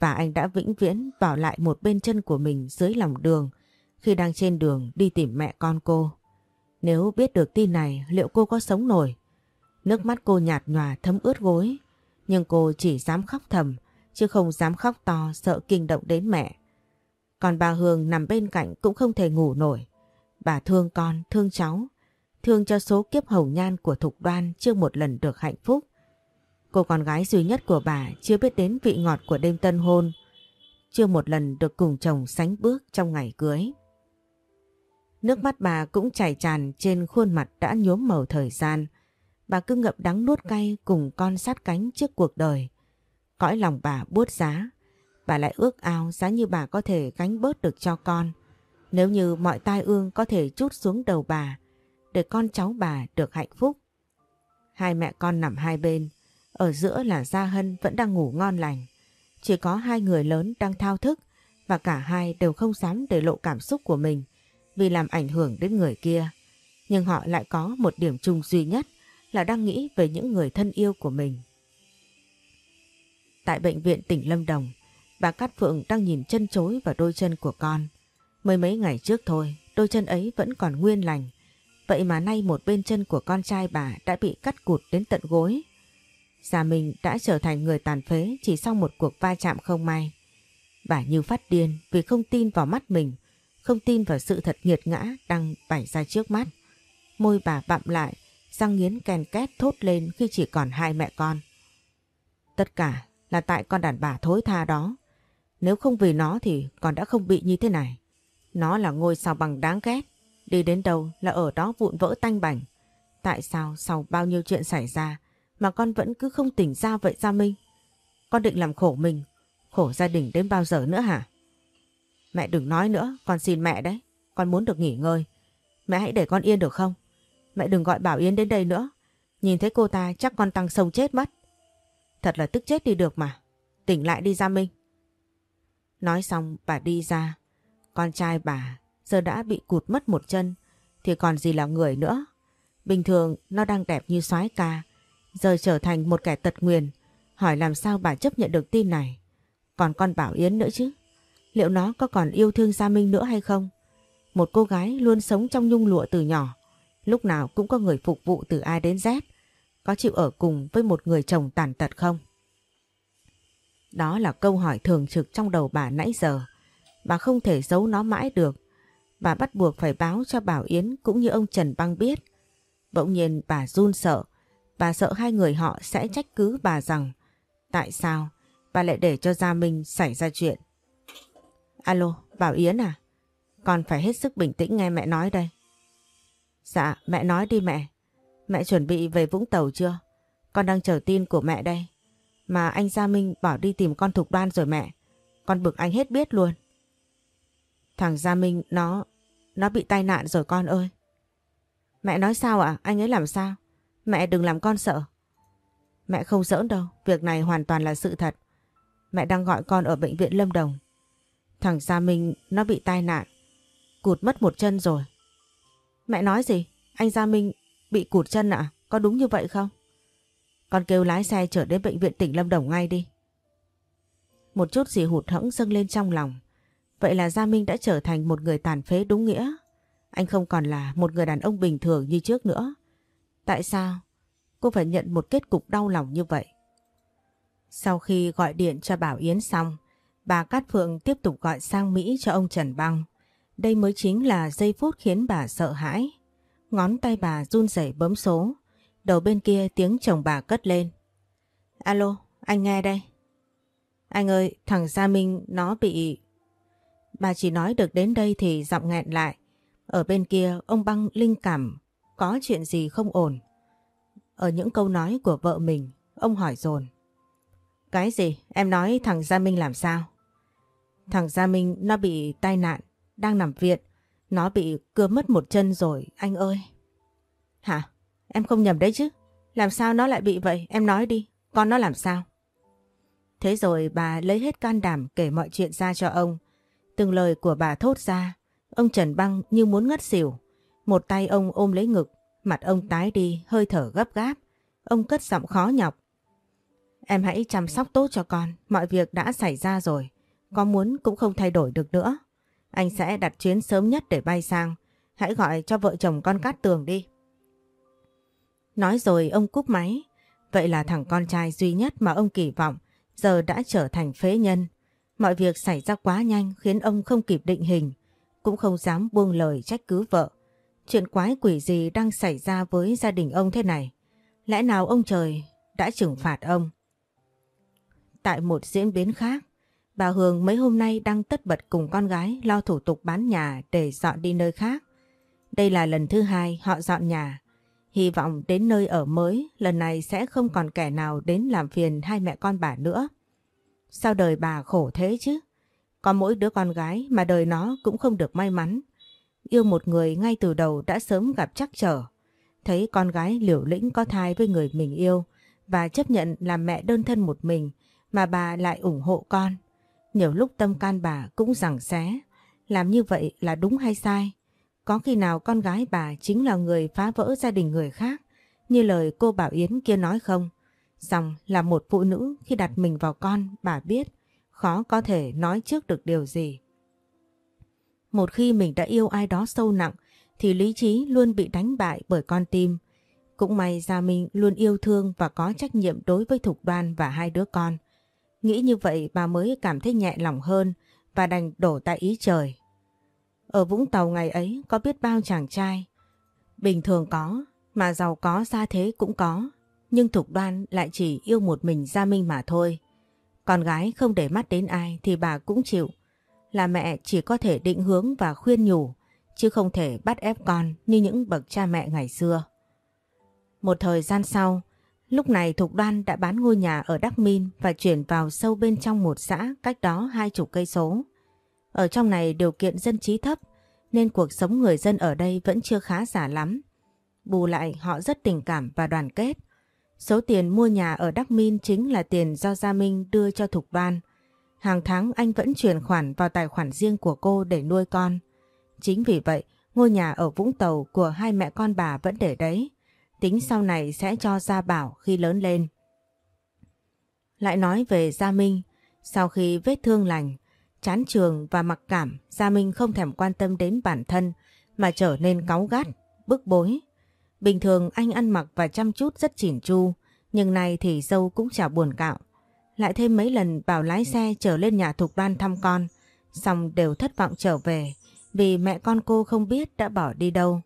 và anh đã vĩnh viễn bỏ lại một bên chân của mình dưới lòng đường khi đang trên đường đi tìm mẹ con cô. Nếu biết được tin này liệu cô có sống nổi? Nước mắt cô nhạt nhòa thấm ướt gối nhưng cô chỉ dám khóc thầm chứ không dám khóc to sợ kinh động đến mẹ. Còn bà Hương nằm bên cạnh cũng không thể ngủ nổi. Bà thương con, thương cháu, thương cho số kiếp hầu nhan của Thục Đoan chưa một lần được hạnh phúc. Cô con gái duy nhất của bà chưa biết đến vị ngọt của đêm tân hôn, chưa một lần được cùng chồng sánh bước trong ngày cưới. Nước mắt bà cũng chảy tràn trên khuôn mặt đã nhuốm màu thời gian. Bà cứ ngậm đắng nuốt cay cùng con sát cánh trước cuộc đời. Cõi lòng bà buốt giá. Bà lại ước ao giá như bà có thể gánh bớt được cho con. Nếu như mọi tai ương có thể chút xuống đầu bà để con cháu bà được hạnh phúc. Hai mẹ con nằm hai bên, ở giữa là Gia Hân vẫn đang ngủ ngon lành. Chỉ có hai người lớn đang thao thức và cả hai đều không dám để lộ cảm xúc của mình vì làm ảnh hưởng đến người kia. Nhưng họ lại có một điểm chung duy nhất là đang nghĩ về những người thân yêu của mình. Tại bệnh viện tỉnh Lâm Đồng, bà Cát Phượng đang nhìn chân chối vào đôi chân của con. Mới mấy ngày trước thôi, đôi chân ấy vẫn còn nguyên lành. Vậy mà nay một bên chân của con trai bà đã bị cắt cụt đến tận gối. già mình đã trở thành người tàn phế chỉ sau một cuộc va chạm không may. Bà như phát điên vì không tin vào mắt mình, không tin vào sự thật nghiệt ngã đang bày ra trước mắt. Môi bà bặm lại, răng nghiến ken két thốt lên khi chỉ còn hai mẹ con. Tất cả là tại con đàn bà thối tha đó. Nếu không vì nó thì con đã không bị như thế này. Nó là ngôi sao bằng đáng ghét. Đi đến đâu là ở đó vụn vỡ tanh bảnh. Tại sao sau bao nhiêu chuyện xảy ra mà con vẫn cứ không tỉnh ra vậy Gia Minh? Con định làm khổ mình, khổ gia đình đến bao giờ nữa hả? Mẹ đừng nói nữa, con xin mẹ đấy. Con muốn được nghỉ ngơi. Mẹ hãy để con yên được không? Mẹ đừng gọi Bảo Yên đến đây nữa. Nhìn thấy cô ta chắc con tăng sông chết mất. Thật là tức chết đi được mà. Tỉnh lại đi Gia Minh. Nói xong, bà đi ra. Con trai bà giờ đã bị cụt mất một chân, thì còn gì là người nữa. Bình thường, nó đang đẹp như soái ca. Giờ trở thành một kẻ tật nguyền. Hỏi làm sao bà chấp nhận được tin này. Còn con Bảo Yến nữa chứ. Liệu nó có còn yêu thương Gia Minh nữa hay không? Một cô gái luôn sống trong nhung lụa từ nhỏ. Lúc nào cũng có người phục vụ từ A đến Z. Có chịu ở cùng với một người chồng tàn tật không? Đó là câu hỏi thường trực trong đầu bà nãy giờ. Bà không thể giấu nó mãi được. Bà bắt buộc phải báo cho Bảo Yến cũng như ông Trần Băng biết. Bỗng nhiên bà run sợ. Bà sợ hai người họ sẽ trách cứ bà rằng Tại sao bà lại để cho Gia Minh xảy ra chuyện? Alo, Bảo Yến à? Con phải hết sức bình tĩnh nghe mẹ nói đây. Dạ, mẹ nói đi mẹ. Mẹ chuẩn bị về Vũng Tàu chưa? Con đang chờ tin của mẹ đây. Mà anh Gia Minh bảo đi tìm con Thục Đoan rồi mẹ. Con bực anh hết biết luôn. Thằng Gia Minh nó... Nó bị tai nạn rồi con ơi. Mẹ nói sao ạ? Anh ấy làm sao? Mẹ đừng làm con sợ. Mẹ không giỡn đâu. Việc này hoàn toàn là sự thật. Mẹ đang gọi con ở bệnh viện Lâm Đồng. Thằng Gia Minh nó bị tai nạn. Cụt mất một chân rồi. Mẹ nói gì? Anh Gia Minh bị cụt chân ạ, có đúng như vậy không? Con kêu lái xe chở đến bệnh viện tỉnh Lâm Đồng ngay đi. Một chút gì hụt hẫng dâng lên trong lòng. Vậy là Gia Minh đã trở thành một người tàn phế đúng nghĩa. Anh không còn là một người đàn ông bình thường như trước nữa. Tại sao cô phải nhận một kết cục đau lòng như vậy? Sau khi gọi điện cho Bảo Yến xong, bà Cát Phượng tiếp tục gọi sang Mỹ cho ông Trần Băng. Đây mới chính là giây phút khiến bà sợ hãi. Ngón tay bà run rẩy bấm số. Đầu bên kia tiếng chồng bà cất lên. Alo, anh nghe đây. Anh ơi, thằng Gia Minh nó bị... Bà chỉ nói được đến đây thì giọng nghẹn lại. Ở bên kia ông băng linh cảm có chuyện gì không ổn. Ở những câu nói của vợ mình, ông hỏi dồn Cái gì? Em nói thằng Gia Minh làm sao? Thằng Gia Minh nó bị tai nạn, đang nằm viện. Nó bị cưa mất một chân rồi, anh ơi. Hả? Em không nhầm đấy chứ. Làm sao nó lại bị vậy? Em nói đi, con nó làm sao? Thế rồi bà lấy hết can đảm kể mọi chuyện ra cho ông. Từng lời của bà thốt ra, ông Trần Băng như muốn ngất xỉu. Một tay ông ôm lấy ngực, mặt ông tái đi, hơi thở gấp gáp. Ông cất giọng khó nhọc. Em hãy chăm sóc tốt cho con, mọi việc đã xảy ra rồi. Có muốn cũng không thay đổi được nữa. Anh sẽ đặt chuyến sớm nhất để bay sang. Hãy gọi cho vợ chồng con cát tường đi. Nói rồi ông cúp máy. Vậy là thằng con trai duy nhất mà ông kỳ vọng giờ đã trở thành phế nhân. Mọi việc xảy ra quá nhanh khiến ông không kịp định hình, cũng không dám buông lời trách cứ vợ. Chuyện quái quỷ gì đang xảy ra với gia đình ông thế này? Lẽ nào ông trời đã trừng phạt ông? Tại một diễn biến khác, bà Hương mấy hôm nay đang tất bật cùng con gái lo thủ tục bán nhà để dọn đi nơi khác. Đây là lần thứ hai họ dọn nhà. Hy vọng đến nơi ở mới, lần này sẽ không còn kẻ nào đến làm phiền hai mẹ con bà nữa. Sao đời bà khổ thế chứ? Có mỗi đứa con gái mà đời nó cũng không được may mắn. Yêu một người ngay từ đầu đã sớm gặp chắc trở. Thấy con gái liều lĩnh có thai với người mình yêu và chấp nhận làm mẹ đơn thân một mình mà bà lại ủng hộ con. Nhiều lúc tâm can bà cũng rằng xé. Làm như vậy là đúng hay sai? Có khi nào con gái bà chính là người phá vỡ gia đình người khác như lời cô Bảo Yến kia nói không? Rằng là một phụ nữ khi đặt mình vào con, bà biết khó có thể nói trước được điều gì. Một khi mình đã yêu ai đó sâu nặng, thì lý trí luôn bị đánh bại bởi con tim. Cũng may Gia Minh luôn yêu thương và có trách nhiệm đối với Thục Đoan và hai đứa con. Nghĩ như vậy bà mới cảm thấy nhẹ lòng hơn và đành đổ tại ý trời. Ở Vũng Tàu ngày ấy có biết bao chàng trai. Bình thường có, mà giàu có xa thế cũng có. Nhưng Thục Đoan lại chỉ yêu một mình Gia Minh mà thôi. Con gái không để mắt đến ai thì bà cũng chịu. Là mẹ chỉ có thể định hướng và khuyên nhủ, chứ không thể bắt ép con như những bậc cha mẹ ngày xưa. Một thời gian sau, lúc này Thục Đoan đã bán ngôi nhà ở Đắc Min và chuyển vào sâu bên trong một xã cách đó hai chục cây số. Ở trong này điều kiện dân trí thấp nên cuộc sống người dân ở đây vẫn chưa khá giả lắm. Bù lại họ rất tình cảm và đoàn kết. Số tiền mua nhà ở Đắc Min chính là tiền do Gia Minh đưa cho Thục Ban. Hàng tháng anh vẫn chuyển khoản vào tài khoản riêng của cô để nuôi con. Chính vì vậy, ngôi nhà ở Vũng Tàu của hai mẹ con bà vẫn để đấy. Tính sau này sẽ cho Gia Bảo khi lớn lên. Lại nói về Gia Minh, sau khi vết thương lành, chán trường và mặc cảm, Gia Minh không thèm quan tâm đến bản thân mà trở nên cáu gắt, bức bối. Bình thường anh ăn mặc và chăm chút rất chỉn chu, nhưng nay thì dâu cũng chả buồn cạo. Lại thêm mấy lần bảo lái xe trở lên nhà Thục Đoan thăm con, xong đều thất vọng trở về vì mẹ con cô không biết đã bỏ đi đâu.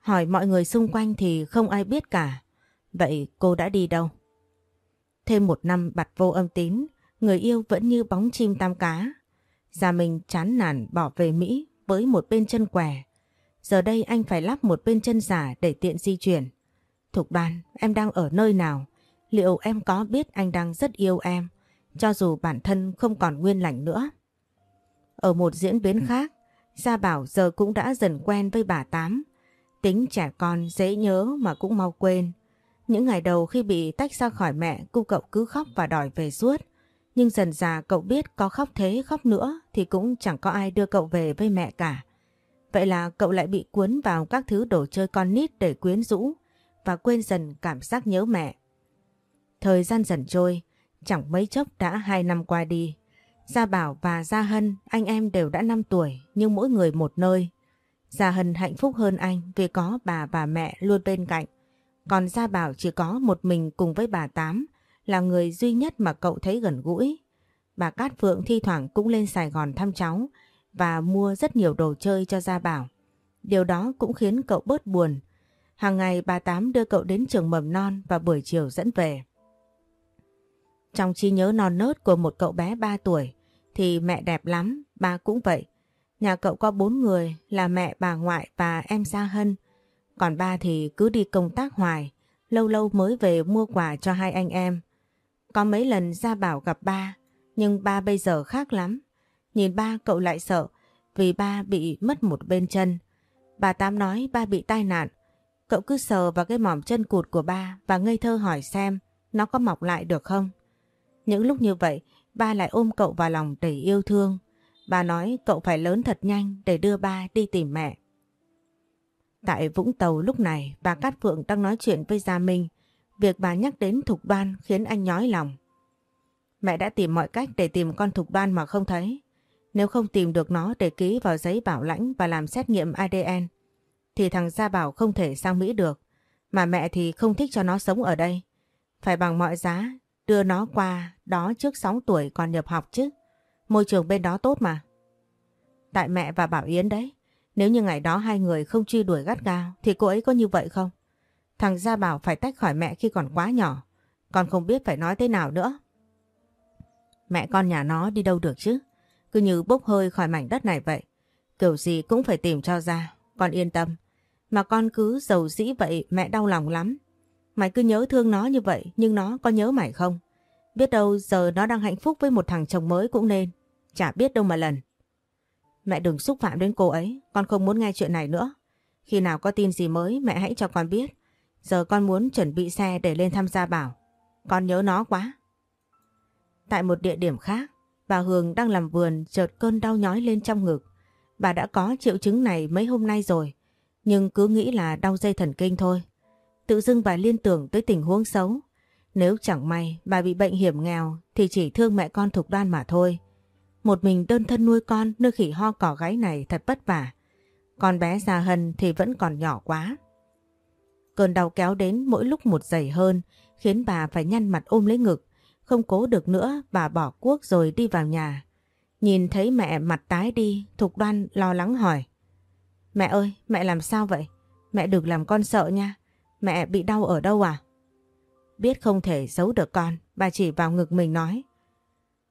Hỏi mọi người xung quanh thì không ai biết cả. Vậy cô đã đi đâu? Thêm một năm bặt vô âm tín, người yêu vẫn như bóng chim tam cá. Gia Minh chán nản bỏ về Mỹ với một bên chân què. Giờ đây anh phải lắp một bên chân giả để tiện di chuyển. Thục đoan, em đang ở nơi nào? Liệu em có biết anh đang rất yêu em, cho dù bản thân không còn nguyên lành nữa? Ở một diễn biến khác, Gia Bảo giờ cũng đã dần quen với bà Tám. Tính trẻ con dễ nhớ mà cũng mau quên. Những ngày đầu khi bị tách ra khỏi mẹ, cô cậu cứ khóc và đòi về suốt. Nhưng dần già cậu biết có khóc thế khóc nữa thì cũng chẳng có ai đưa cậu về với mẹ cả. Vậy là cậu lại bị cuốn vào các thứ đồ chơi con nít để quyến rũ và quên dần cảm giác nhớ mẹ. Thời gian dần trôi, chẳng mấy chốc đã hai năm qua đi. Gia Bảo và Gia Hân, anh em đều đã 5 tuổi nhưng mỗi người một nơi. Gia Hân hạnh phúc hơn anh vì có bà và mẹ luôn bên cạnh. Còn Gia Bảo chỉ có một mình cùng với bà Tám là người duy nhất mà cậu thấy gần gũi. Bà Cát Phượng thi thoảng cũng lên Sài Gòn thăm cháu và mua rất nhiều đồ chơi cho Gia Bảo. Điều đó cũng khiến cậu bớt buồn. Hàng ngày bà Tám đưa cậu đến trường mầm non và buổi chiều dẫn về. Trong trí nhớ non nớt của một cậu bé 3 tuổi thì mẹ đẹp lắm, ba cũng vậy. Nhà cậu có bốn người là mẹ, bà ngoại và em Gia Hân. Còn ba thì cứ đi công tác hoài, lâu lâu mới về mua quà cho hai anh em. Có mấy lần Gia Bảo gặp ba, nhưng ba bây giờ khác lắm. Nhìn ba cậu lại sợ vì ba bị mất một bên chân. Bà Tám nói ba bị tai nạn. Cậu cứ sờ vào cái mỏm chân cụt của ba và ngây thơ hỏi xem nó có mọc lại được không. Những lúc như vậy, ba lại ôm cậu vào lòng đầy yêu thương. Bà nói cậu phải lớn thật nhanh để đưa ba đi tìm mẹ. Tại Vũng Tàu lúc này, bà Cát Phượng đang nói chuyện với Gia Minh. Việc bà nhắc đến Thục Đoan khiến anh nhói lòng. Mẹ đã tìm mọi cách để tìm con Thục Đoan mà không thấy. Nếu không tìm được nó để ký vào giấy bảo lãnh và làm xét nghiệm ADN, thì thằng Gia Bảo không thể sang Mỹ được. Mà mẹ thì không thích cho nó sống ở đây. Phải bằng mọi giá đưa nó qua đó trước 6 tuổi còn nhập học chứ. Môi trường bên đó tốt mà. Tại mẹ và Bảo Yến đấy. Nếu như ngày đó hai người không truy đuổi gắt gao thì cô ấy có như vậy không? Thằng Gia Bảo phải tách khỏi mẹ khi còn quá nhỏ. con không biết phải nói thế nào nữa. Mẹ con nhà nó đi đâu được chứ? Cứ như bốc hơi khỏi mảnh đất này vậy. Kiểu gì cũng phải tìm cho ra. Con yên tâm. Mà con cứ giàu dĩ vậy mẹ đau lòng lắm. Mày cứ nhớ thương nó như vậy nhưng nó có nhớ mày không? Biết đâu giờ nó đang hạnh phúc với một thằng chồng mới cũng nên. Chả biết đâu mà lần. Mẹ đừng xúc phạm đến cô ấy, con không muốn nghe chuyện này nữa. Khi nào có tin gì mới mẹ hãy cho con biết. Giờ con muốn chuẩn bị xe để lên tham gia bảo. Con nhớ nó quá. Tại một địa điểm khác, bà Hường đang làm vườn chợt cơn đau nhói lên trong ngực. Bà đã có triệu chứng này mấy hôm nay rồi, nhưng cứ nghĩ là đau dây thần kinh thôi. Tự dưng bà liên tưởng tới tình huống xấu. Nếu chẳng may bà bị bệnh hiểm nghèo thì chỉ thương mẹ con thục đoan mà thôi. Một mình đơn thân nuôi con nơi khỉ ho cỏ gáy này thật vất vả. Con bé Gia Hân thì vẫn còn nhỏ quá. Cơn đau kéo đến mỗi lúc một dày hơn khiến bà phải nhăn mặt ôm lấy ngực. Không cố được nữa bà bỏ cuốc rồi đi vào nhà. Nhìn thấy mẹ mặt tái đi Thục đoan lo lắng hỏi. Mẹ ơi mẹ làm sao vậy? Mẹ đừng làm con sợ nha. Mẹ bị đau ở đâu à? Biết không thể giấu được con, bà chỉ vào ngực mình nói.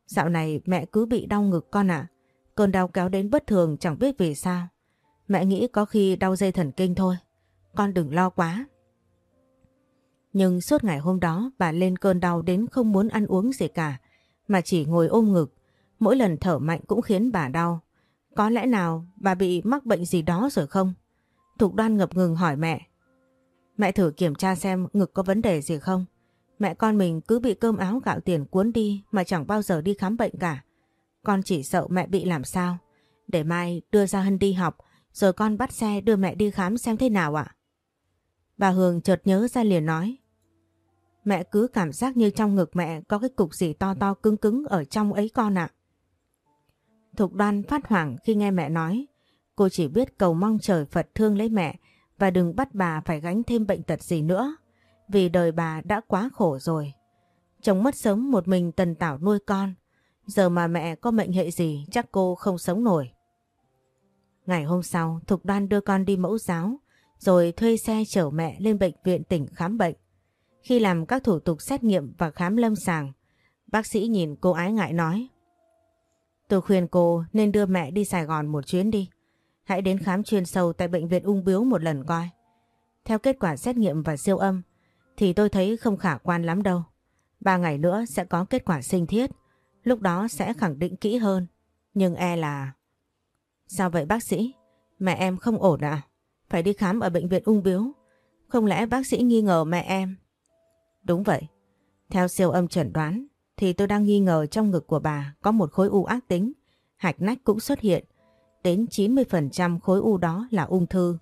Dạo này mẹ cứ bị đau ngực con ạ. Cơn đau kéo đến bất thường chẳng biết vì sao. Mẹ nghĩ có khi đau dây thần kinh thôi. Con đừng lo quá. Nhưng suốt ngày hôm đó, bà lên cơn đau đến không muốn ăn uống gì cả. Mà chỉ ngồi ôm ngực. Mỗi lần thở mạnh cũng khiến bà đau. Có lẽ nào bà bị mắc bệnh gì đó rồi không? Thục đoan ngập ngừng hỏi mẹ. Mẹ thử kiểm tra xem ngực có vấn đề gì không. Mẹ con mình cứ bị cơm áo gạo tiền cuốn đi mà chẳng bao giờ đi khám bệnh cả. Con chỉ sợ mẹ bị làm sao. Để mai đưa ra Hân đi học, rồi con bắt xe đưa mẹ đi khám xem thế nào ạ. Bà Hường chợt nhớ ra liền nói. Mẹ cứ cảm giác như trong ngực mẹ có cái cục gì to to cứng cứng ở trong ấy con ạ. Thục đoan phát hoảng khi nghe mẹ nói. Cô chỉ biết cầu mong trời Phật thương lấy mẹ và đừng bắt bà phải gánh thêm bệnh tật gì nữa vì đời bà đã quá khổ rồi. Chồng mất sớm một mình tần tảo nuôi con, giờ mà mẹ có mệnh hệ gì chắc cô không sống nổi. Ngày hôm sau, Thục Đoan đưa con đi mẫu giáo, rồi thuê xe chở mẹ lên bệnh viện tỉnh khám bệnh. Khi làm các thủ tục xét nghiệm và khám lâm sàng, bác sĩ nhìn cô ái ngại nói. Tôi khuyên cô nên đưa mẹ đi Sài Gòn một chuyến đi. Hãy đến khám chuyên sâu tại bệnh viện ung biếu một lần coi. Theo kết quả xét nghiệm và siêu âm thì tôi thấy không khả quan lắm đâu. Ba ngày nữa sẽ có kết quả sinh thiết. Lúc đó sẽ khẳng định kỹ hơn. Nhưng e là... Sao vậy bác sĩ? Mẹ em không ổn à? Phải đi khám ở bệnh viện ung biếu. Không lẽ bác sĩ nghi ngờ mẹ em? Đúng vậy. Theo siêu âm chẩn đoán, thì tôi đang nghi ngờ trong ngực của bà có một khối u ác tính. Hạch nách cũng xuất hiện. Đến 90% khối u đó là ung thư.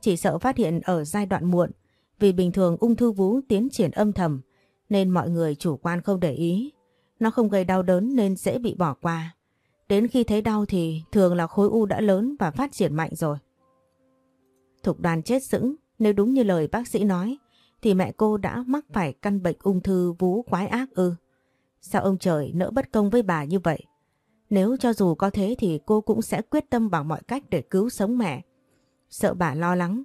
Chỉ sợ phát hiện ở giai đoạn muộn, Vì bình thường ung thư vú tiến triển âm thầm, nên mọi người chủ quan không để ý. Nó không gây đau đớn nên dễ bị bỏ qua. Đến khi thấy đau thì thường là khối u đã lớn và phát triển mạnh rồi. Thục đoàn chết sững, nếu đúng như lời bác sĩ nói thì mẹ cô đã mắc phải căn bệnh ung thư vú quái ác ư. Sao ông trời nỡ bất công với bà như vậy? Nếu cho dù có thế thì cô cũng sẽ quyết tâm bằng mọi cách để cứu sống mẹ. Sợ bà lo lắng,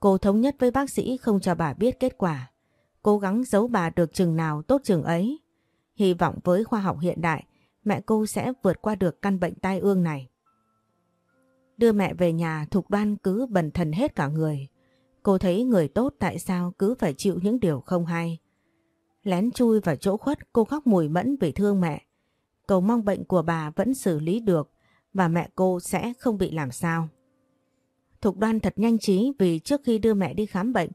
cô thống nhất với bác sĩ không cho bà biết kết quả. Cố gắng giấu bà được chừng nào tốt chừng ấy. Hy vọng với khoa học hiện đại, mẹ cô sẽ vượt qua được căn bệnh tai ương này. Đưa mẹ về nhà Thục Đoan cứ bần thần hết cả người. Cô thấy người tốt tại sao cứ phải chịu những điều không hay. Lén chui vào chỗ khuất cô khóc mùi mẫn vì thương mẹ. Cầu mong bệnh của bà vẫn xử lý được và mẹ cô sẽ không bị làm sao. Thục đoan thật nhanh trí vì trước khi đưa mẹ đi khám bệnh,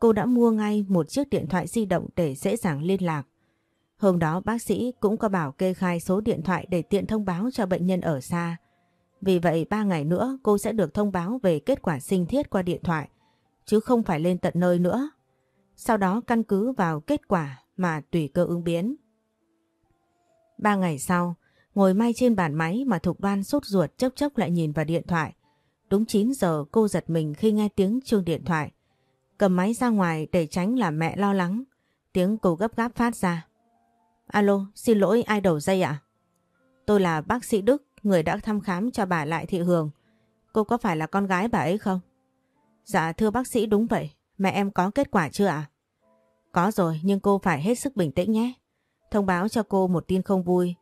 cô đã mua ngay một chiếc điện thoại di động để dễ dàng liên lạc. Hôm đó bác sĩ cũng có bảo kê khai số điện thoại để tiện thông báo cho bệnh nhân ở xa. Vì vậy 3 ngày nữa cô sẽ được thông báo về kết quả sinh thiết qua điện thoại, chứ không phải lên tận nơi nữa. Sau đó căn cứ vào kết quả mà tùy cơ ứng biến. Ba ngày sau, ngồi may trên bàn máy mà Thục Đoan sốt ruột chốc chốc lại nhìn vào điện thoại. Đúng 9 giờ cô giật mình khi nghe tiếng chuông điện thoại. Cầm máy ra ngoài để tránh làm mẹ lo lắng. Tiếng cô gấp gáp phát ra. Alo, xin lỗi ai đầu dây ạ? Tôi là bác sĩ Đức, người đã thăm khám cho bà Lại Thị Hường. Cô có phải là con gái bà ấy không? Dạ thưa bác sĩ, đúng vậy. Mẹ em có kết quả chưa ạ? Có rồi, nhưng cô phải hết sức bình tĩnh nhé. Thông báo cho cô một tin không vui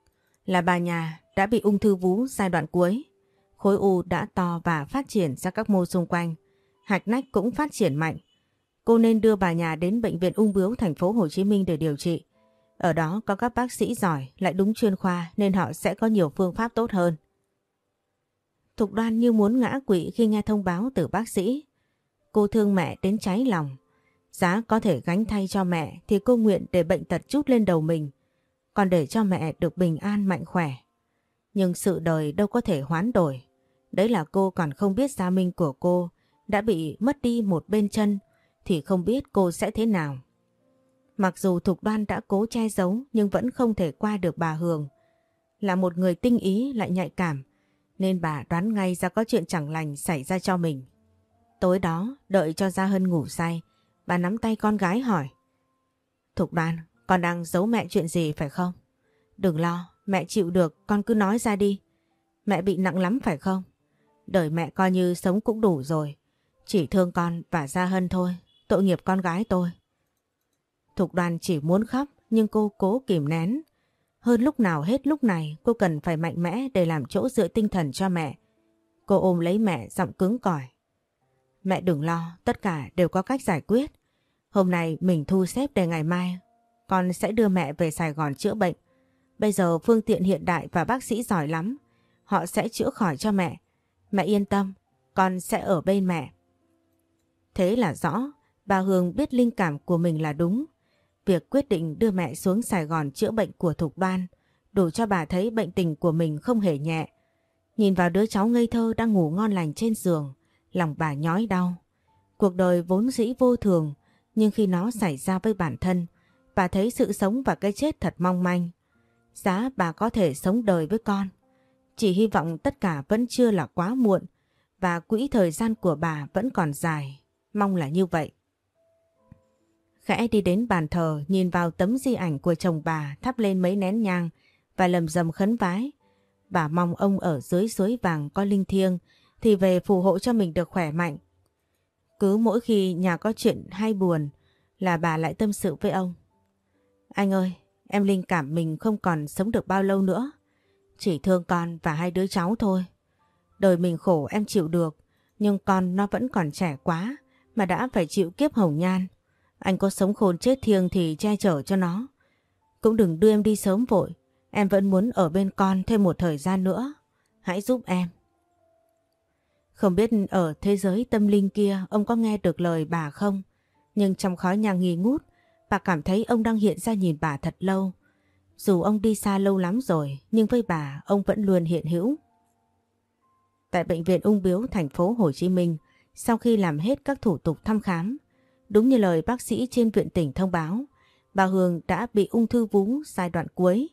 là bà nhà đã bị ung thư vú giai đoạn cuối. Khối u đã to và phát triển ra các mô xung quanh. Hạch nách cũng phát triển mạnh. Cô nên đưa bà nhà đến bệnh viện ung bướu, thành phố Hồ Chí Minh để điều trị. Ở đó có các bác sĩ giỏi, lại đúng chuyên khoa, nên họ sẽ có nhiều phương pháp tốt hơn. Thục đoan như muốn ngã quỵ khi nghe thông báo từ bác sĩ. Cô thương mẹ đến cháy lòng. Giá có thể gánh thay cho mẹ thì cô nguyện để bệnh tật chút lên đầu mình. Còn để cho mẹ được bình an mạnh khỏe. Nhưng sự đời đâu có thể hoán đổi. Đấy là cô còn không biết gia minh của cô, đã bị mất đi một bên chân, thì không biết cô sẽ thế nào. Mặc dù Thục Đoan đã cố che giấu, nhưng vẫn không thể qua được bà Hường. Là một người tinh ý, lại nhạy cảm, nên bà đoán ngay ra có chuyện chẳng lành xảy ra cho mình. Tối đó, đợi cho Gia Hân ngủ say, bà nắm tay con gái hỏi Thục Đoan, con đang giấu mẹ chuyện gì phải không? Đừng lo, mẹ chịu được, con cứ nói ra đi. Mẹ bị nặng lắm phải không? Đời mẹ coi như sống cũng đủ rồi. Chỉ thương con và Gia Hân thôi. Tội nghiệp con gái tôi. Thục đoàn chỉ muốn khóc nhưng cô cố kìm nén. Hơn lúc nào hết lúc này cô cần phải mạnh mẽ để làm chỗ dựa tinh thần cho mẹ. Cô ôm lấy mẹ giọng cứng cỏi. Mẹ đừng lo, tất cả đều có cách giải quyết. Hôm nay mình thu xếp để ngày mai con sẽ đưa mẹ về Sài Gòn chữa bệnh. Bây giờ phương tiện hiện đại và bác sĩ giỏi lắm. Họ sẽ chữa khỏi cho mẹ. Mẹ yên tâm, con sẽ ở bên mẹ. Thế là rõ, bà Hương biết linh cảm của mình là đúng. Việc quyết định đưa mẹ xuống Sài Gòn chữa bệnh của Thục Đoan đủ cho bà thấy bệnh tình của mình không hề nhẹ. Nhìn vào đứa cháu ngây thơ đang ngủ ngon lành trên giường, lòng bà nhói đau. Cuộc đời vốn dĩ vô thường, nhưng khi nó xảy ra với bản thân, bà thấy sự sống và cái chết thật mong manh. Giá bà có thể sống đời với con. Chỉ hy vọng tất cả vẫn chưa là quá muộn và quỹ thời gian của bà vẫn còn dài. Mong là như vậy. Khẽ đi đến bàn thờ nhìn vào tấm di ảnh của chồng bà thắp lên mấy nén nhang và lầm rầm khấn vái. Bà mong ông ở dưới suối vàng có linh thiêng thì về phù hộ cho mình được khỏe mạnh. Cứ mỗi khi nhà có chuyện hay buồn là bà lại tâm sự với ông. Anh ơi, em linh cảm mình không còn sống được bao lâu nữa. Chỉ thương con và hai đứa cháu thôi. Đời mình khổ em chịu được, nhưng con nó vẫn còn trẻ quá mà đã phải chịu kiếp hồng nhan. Anh có sống khôn chết thiêng thì che chở cho nó. Cũng đừng đưa em đi sớm vội, em vẫn muốn ở bên con thêm một thời gian nữa. Hãy giúp em. Không biết ở thế giới tâm linh kia ông có nghe được lời bà không? Nhưng trong khói nhang nghi ngút, bà cảm thấy ông đang hiện ra nhìn bà thật lâu. Dù ông đi xa lâu lắm rồi, nhưng với bà ông vẫn luôn hiện hữu. Tại bệnh viện ung biếu thành phố Hồ Chí Minh, sau khi làm hết các thủ tục thăm khám, Đúng như lời bác sĩ trên viện tỉnh thông báo, bà Hương đã bị ung thư vú giai đoạn cuối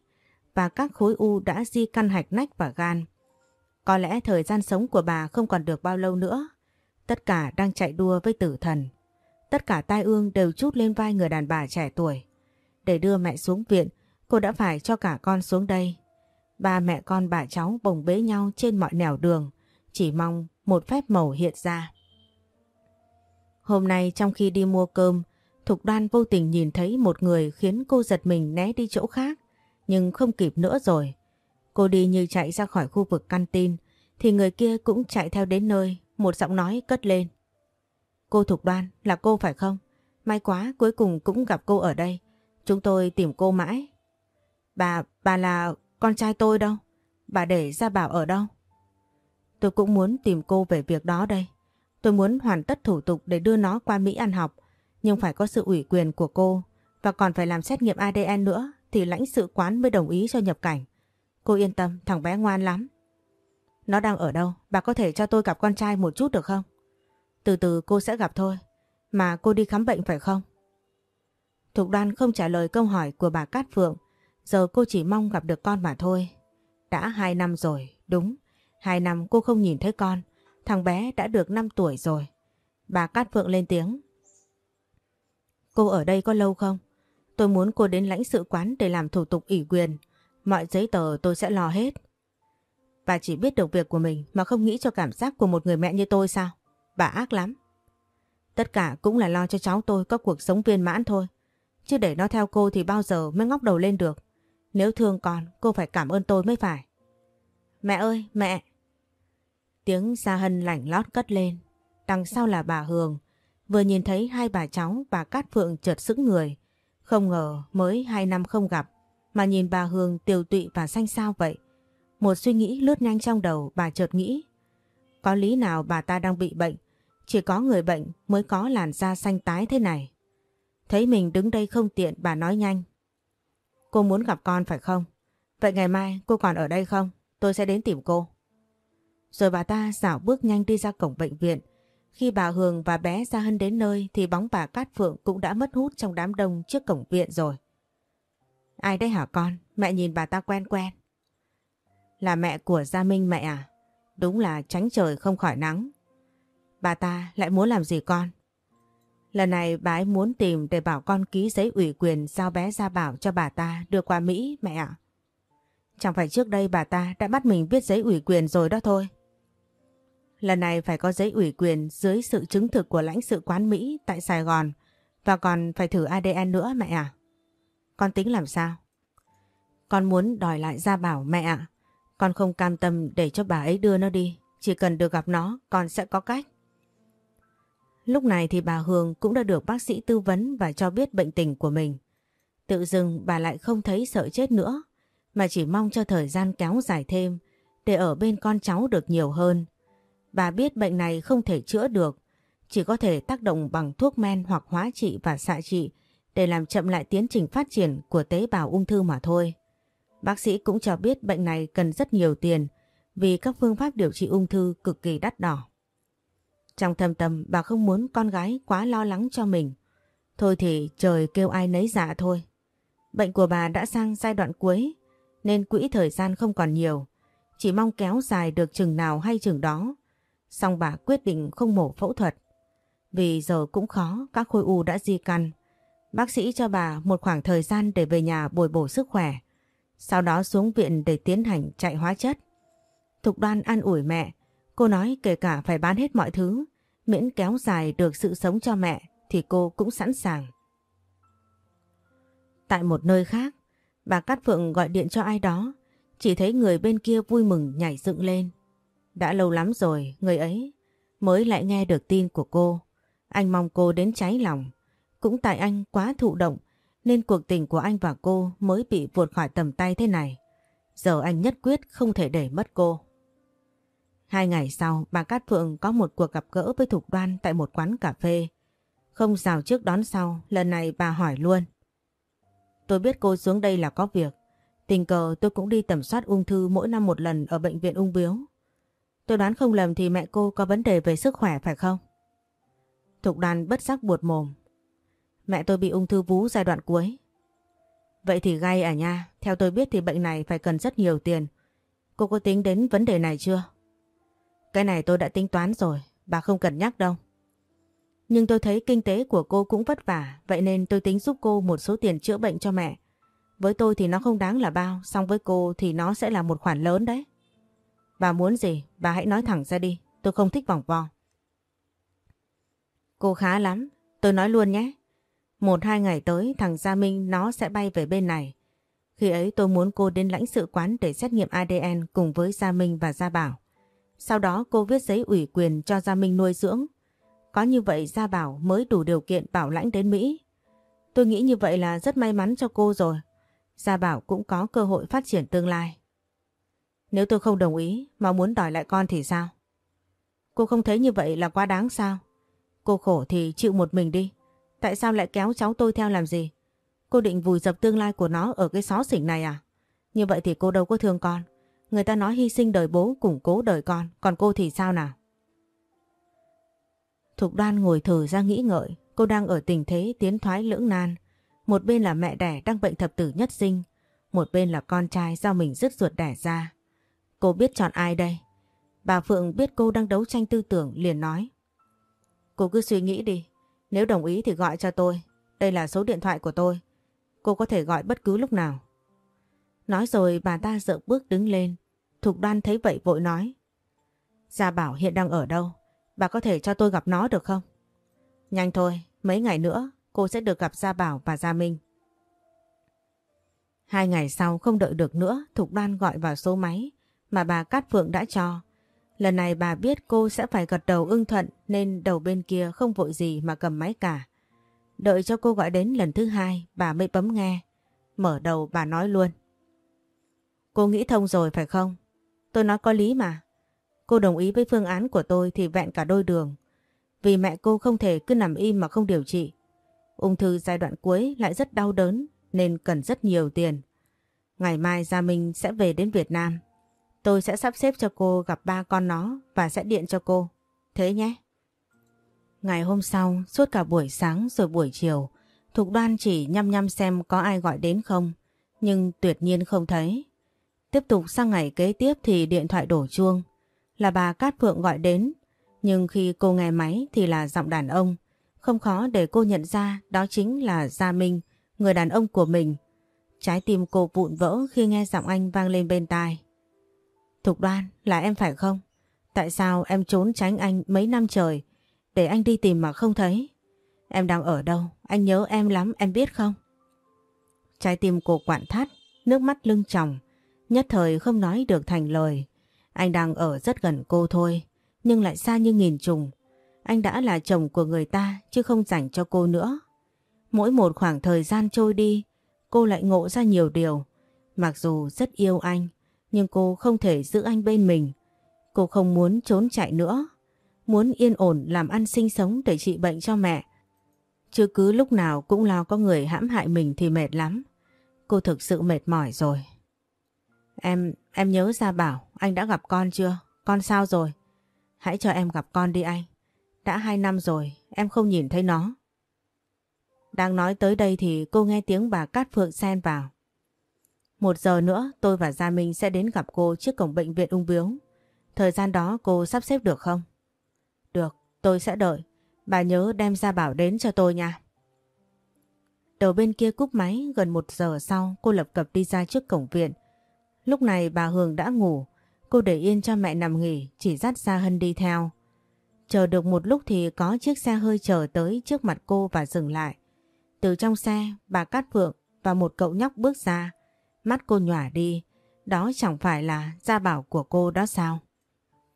và các khối u đã di căn hạch nách và gan. Có lẽ thời gian sống của bà không còn được bao lâu nữa. Tất cả đang chạy đua với tử thần. Tất cả tai ương đều chút lên vai người đàn bà trẻ tuổi. Để đưa mẹ xuống viện, cô đã phải cho cả con xuống đây. Ba mẹ con bà cháu bồng bế nhau trên mọi nẻo đường, chỉ mong một phép màu hiện ra. Hôm nay trong khi đi mua cơm, Thục Đoan vô tình nhìn thấy một người khiến cô giật mình né đi chỗ khác, nhưng không kịp nữa rồi. Cô đi như chạy ra khỏi khu vực căn tin, thì người kia cũng chạy theo đến nơi, một giọng nói cất lên. Cô Thục Đoan, là cô phải không? May quá cuối cùng cũng gặp cô ở đây. Chúng tôi tìm cô mãi. Bà, bà là con trai tôi đâu? Bà để ra bảo ở đâu? Tôi cũng muốn tìm cô về việc đó đây. Tôi muốn hoàn tất thủ tục để đưa nó qua Mỹ ăn học, nhưng phải có sự ủy quyền của cô và còn phải làm xét nghiệm ADN nữa thì lãnh sự quán mới đồng ý cho nhập cảnh. Cô yên tâm, thằng bé ngoan lắm. Nó đang ở đâu? Bà có thể cho tôi gặp con trai một chút được không? Từ từ cô sẽ gặp thôi. Mà cô đi khám bệnh phải không? Thục đoan không trả lời câu hỏi của bà Cát Phượng. Giờ cô chỉ mong gặp được con mà thôi. Đã hai năm rồi, đúng. Hai năm cô không nhìn thấy con. Thằng bé đã được 5 tuổi rồi. Bà Cát Phượng lên tiếng. Cô ở đây có lâu không? Tôi muốn cô đến lãnh sự quán để làm thủ tục ủy quyền. Mọi giấy tờ tôi sẽ lo hết. Bà chỉ biết được việc của mình mà không nghĩ cho cảm giác của một người mẹ như tôi sao? Bà ác lắm. Tất cả cũng là lo cho cháu tôi có cuộc sống viên mãn thôi. Chứ để nó theo cô thì bao giờ mới ngóc đầu lên được. Nếu thương con, cô phải cảm ơn tôi mới phải. Mẹ ơi, mẹ! Tiếng Gia Hân lảnh lót cất lên. Đằng sau là bà Hường. Vừa nhìn thấy hai bà cháu, bà Cát Phượng chợt sững người. Không ngờ mới hai năm không gặp, mà nhìn bà Hương tiều tụy và xanh xao vậy. Một suy nghĩ lướt nhanh trong đầu bà chợt nghĩ. Có lý nào bà ta đang bị bệnh, chỉ có người bệnh mới có làn da xanh tái thế này. Thấy mình đứng đây không tiện bà nói nhanh. Cô muốn gặp con phải không? Vậy ngày mai cô còn ở đây không? Tôi sẽ đến tìm cô. Rồi bà ta dạo bước nhanh đi ra cổng bệnh viện. Khi bà Hường và bé Gia Hân đến nơi thì bóng bà Cát Phượng cũng đã mất hút trong đám đông trước cổng viện rồi. Ai đấy hả con? Mẹ nhìn bà ta quen quen. Là mẹ của Gia Minh mẹ à? Đúng là tránh trời không khỏi nắng. Bà ta lại muốn làm gì con? Lần này bà ấy muốn tìm để bảo con ký giấy ủy quyền giao bé Gia Bảo cho bà ta đưa qua Mỹ mẹ ạ. Chẳng phải trước đây bà ta đã bắt mình viết giấy ủy quyền rồi đó thôi. Lần này phải có giấy ủy quyền dưới sự chứng thực của lãnh sự quán Mỹ tại Sài Gòn và còn phải thử ADN nữa, mẹ à. Con tính làm sao? Con muốn đòi lại Gia Bảo, mẹ ạ. Con không cam tâm để cho bà ấy đưa nó đi. Chỉ cần được gặp nó, con sẽ có cách. Lúc này thì bà Hương cũng đã được bác sĩ tư vấn và cho biết bệnh tình của mình. Tự dưng bà lại không thấy sợ chết nữa, mà chỉ mong cho thời gian kéo dài thêm để ở bên con cháu được nhiều hơn. Bà biết bệnh này không thể chữa được, chỉ có thể tác động bằng thuốc men hoặc hóa trị và xạ trị để làm chậm lại tiến trình phát triển của tế bào ung thư mà thôi. Bác sĩ cũng cho biết bệnh này cần rất nhiều tiền vì các phương pháp điều trị ung thư cực kỳ đắt đỏ. Trong thâm tâm bà không muốn con gái quá lo lắng cho mình. Thôi thì trời kêu ai nấy dạ thôi. Bệnh của bà đã sang giai đoạn cuối nên quỹ thời gian không còn nhiều. Chỉ mong kéo dài được chừng nào hay chừng đó. Xong bà quyết định không mổ phẫu thuật. Vì giờ cũng khó, các khối u đã di căn. Bác sĩ cho bà một khoảng thời gian để về nhà bồi bổ sức khỏe. Sau đó xuống viện để tiến hành chạy hóa chất. Thục đoan an ủi mẹ. Cô nói kể cả phải bán hết mọi thứ, miễn kéo dài được sự sống cho mẹ thì cô cũng sẵn sàng. Tại một nơi khác, bà Cát Phượng gọi điện cho ai đó, chỉ thấy người bên kia vui mừng nhảy dựng lên. Đã lâu lắm rồi, người ấy mới lại nghe được tin của cô. Anh mong cô đến cháy lòng. Cũng tại anh quá thụ động nên cuộc tình của anh và cô mới bị vụt khỏi tầm tay thế này. Giờ anh nhất quyết không thể để mất cô. Hai ngày sau, bà Cát Phượng có một cuộc gặp gỡ với Thục Đoan tại một quán cà phê. Không rào trước đón sau, lần này bà hỏi luôn. Tôi biết cô xuống đây là có việc. Tình cờ tôi cũng đi tầm soát ung thư mỗi năm một lần ở bệnh viện ung biếu. Tôi đoán không lầm thì mẹ cô có vấn đề về sức khỏe phải không? Thục đoàn bất giác buột mồm. Mẹ tôi bị ung thư vú giai đoạn cuối. Vậy thì gay à nha, theo tôi biết thì bệnh này phải cần rất nhiều tiền. Cô có tính đến vấn đề này chưa? Cái này tôi đã tính toán rồi, bà không cần nhắc đâu. Nhưng tôi thấy kinh tế của cô cũng vất vả, vậy nên tôi tính giúp cô một số tiền chữa bệnh cho mẹ. Với tôi thì nó không đáng là bao, song với cô thì nó sẽ là một khoản lớn đấy. Bà muốn gì, bà hãy nói thẳng ra đi, tôi không thích vòng vo. Cô khá lắm, tôi nói luôn nhé. Một hai ngày tới thằng Gia Minh nó sẽ bay về bên này. Khi ấy tôi muốn cô đến lãnh sự quán để xét nghiệm ADN cùng với Gia Minh và Gia Bảo. Sau đó cô viết giấy ủy quyền cho Gia Minh nuôi dưỡng. Có như vậy Gia Bảo mới đủ điều kiện bảo lãnh đến Mỹ. Tôi nghĩ như vậy là rất may mắn cho cô rồi. Gia Bảo cũng có cơ hội phát triển tương lai. Nếu tôi không đồng ý, mà muốn đòi lại con thì sao? Cô không thấy như vậy là quá đáng sao? Cô khổ thì chịu một mình đi. Tại sao lại kéo cháu tôi theo làm gì? Cô định vùi dập tương lai của nó ở cái xó xỉnh này à? Như vậy thì cô đâu có thương con. Người ta nói hy sinh đời bố củng cố đời con. Còn cô thì sao nào? Thục đoan ngồi thử ra nghĩ ngợi. Cô đang ở tình thế tiến thoái lưỡng nan. Một bên là mẹ đẻ đang bệnh thập tử nhất sinh. Một bên là con trai do mình dứt ruột đẻ ra. Cô biết chọn ai đây? Bà Phượng biết cô đang đấu tranh tư tưởng liền nói. Cô cứ suy nghĩ đi. Nếu đồng ý thì gọi cho tôi. Đây là số điện thoại của tôi. Cô có thể gọi bất cứ lúc nào. Nói rồi bà ta dợ bước đứng lên. Thục đoan thấy vậy vội nói. Gia Bảo hiện đang ở đâu? Bà có thể cho tôi gặp nó được không? Nhanh thôi, mấy ngày nữa cô sẽ được gặp Gia Bảo và Gia Minh. Hai ngày sau không đợi được nữa, Thục Đoan gọi vào số máy mà bà Cát Phượng đã cho. Lần này bà biết cô sẽ phải gật đầu ưng thuận nên đầu bên kia không vội gì mà cầm máy cả. Đợi cho cô gọi đến lần thứ hai, bà mới bấm nghe. Mở đầu bà nói luôn. Cô nghĩ thông rồi phải không? Tôi nói có lý mà. Cô đồng ý với phương án của tôi thì vẹn cả đôi đường. Vì mẹ cô không thể cứ nằm im mà không điều trị. Ung thư giai đoạn cuối lại rất đau đớn nên cần rất nhiều tiền. Ngày mai Gia Minh sẽ về đến Việt Nam. Tôi sẽ sắp xếp cho cô gặp ba con nó và sẽ điện cho cô. Thế nhé. Ngày hôm sau, suốt cả buổi sáng rồi buổi chiều, Thục Đoan chỉ nhăm nhăm xem có ai gọi đến không, nhưng tuyệt nhiên không thấy. Tiếp tục sang ngày kế tiếp thì điện thoại đổ chuông, là bà Cát Phượng gọi đến, nhưng khi cô nghe máy thì là giọng đàn ông, không khó để cô nhận ra đó chính là Gia Minh, người đàn ông của mình. Trái tim cô vụn vỡ khi nghe giọng anh vang lên bên tai. Thục đoan, là em phải không? Tại sao em trốn tránh anh mấy năm trời để anh đi tìm mà không thấy? Em đang ở đâu? Anh nhớ em lắm, em biết không? Trái tim cô quặn thắt, nước mắt lưng tròng, nhất thời không nói được thành lời. Anh đang ở rất gần cô thôi, nhưng lại xa như nghìn trùng. Anh đã là chồng của người ta chứ không dành cho cô nữa. Mỗi một khoảng thời gian trôi đi, cô lại ngộ ra nhiều điều. Mặc dù rất yêu anh, nhưng cô không thể giữ anh bên mình. Cô không muốn trốn chạy nữa, muốn yên ổn làm ăn sinh sống để trị bệnh cho mẹ. Chứ cứ lúc nào cũng lo có người hãm hại mình thì mệt lắm. Cô thực sự mệt mỏi rồi. Em, em nhớ ra bảo anh đã gặp con chưa? Con sao rồi? Hãy cho em gặp con đi anh. Đã hai năm rồi, em không nhìn thấy nó. Đang nói tới đây thì cô nghe tiếng bà Cát Phượng xen vào. Một giờ nữa tôi và Gia Minh sẽ đến gặp cô trước cổng bệnh viện ung biếu. Thời gian đó cô sắp xếp được không? Được, tôi sẽ đợi. Bà nhớ đem Gia Bảo đến cho tôi nha. Đầu bên kia cúp máy gần một giờ sau cô lập cập đi ra trước cổng viện. Lúc này bà Hường đã ngủ. Cô để yên cho mẹ nằm nghỉ chỉ dắt Gia Hân đi theo. Chờ được một lúc thì có chiếc xe hơi chờ tới trước mặt cô và dừng lại. Từ trong xe, bà Cát Phượng và một cậu nhóc bước ra. Mắt cô nhòa đi, đó chẳng phải là gia bảo của cô đó sao?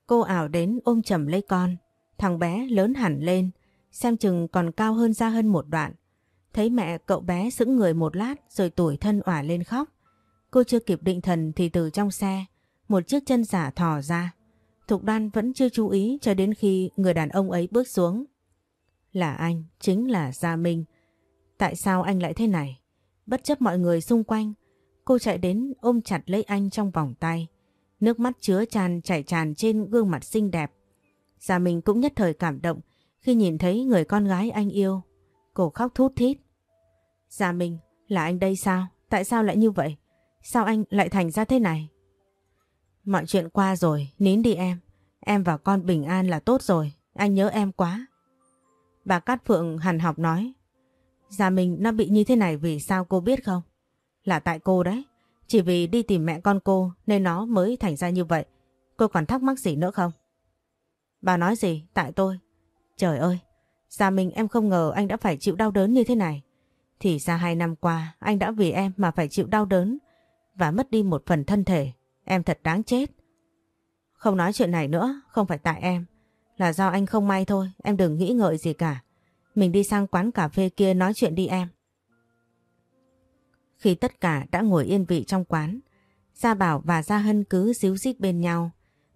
Cô ảo đến ôm chầm lấy con, thằng bé lớn hẳn lên, xem chừng còn cao hơn ra hơn một đoạn. Thấy mẹ cậu bé sững người một lát rồi tuổi thân òa lên khóc. Cô chưa kịp định thần thì từ trong xe, một chiếc chân giả thò ra. Thục đoan vẫn chưa chú ý cho đến khi người đàn ông ấy bước xuống. Là anh, chính là Gia Minh. Tại sao anh lại thế này? Bất chấp mọi người xung quanh, Cô chạy đến ôm chặt lấy anh trong vòng tay. Nước mắt chứa tràn chảy tràn trên gương mặt xinh đẹp. Gia Minh cũng nhất thời cảm động khi nhìn thấy người con gái anh yêu. Cô khóc thút thít. Gia Minh, là anh đây sao? Tại sao lại như vậy? Sao anh lại thành ra thế này? Mọi chuyện qua rồi, nín đi em. Em và con bình an là tốt rồi, anh nhớ em quá. Bà Cát Phượng hằn học nói. Gia Minh nó bị như thế này vì sao cô biết không? Là tại cô đấy. Chỉ vì đi tìm mẹ con cô nên nó mới thành ra như vậy. Cô còn thắc mắc gì nữa không? Bà nói gì? Tại tôi. Trời ơi, Gia Minh em không ngờ anh đã phải chịu đau đớn như thế này. Thì ra hai năm qua anh đã vì em mà phải chịu đau đớn và mất đi một phần thân thể. Em thật đáng chết. Không nói chuyện này nữa, không phải tại em. Là do anh không may thôi, em đừng nghĩ ngợi gì cả. Mình đi sang quán cà phê kia nói chuyện đi em. Khi tất cả đã ngồi yên vị trong quán, Gia Bảo và Gia Hân cứ díu dít bên nhau.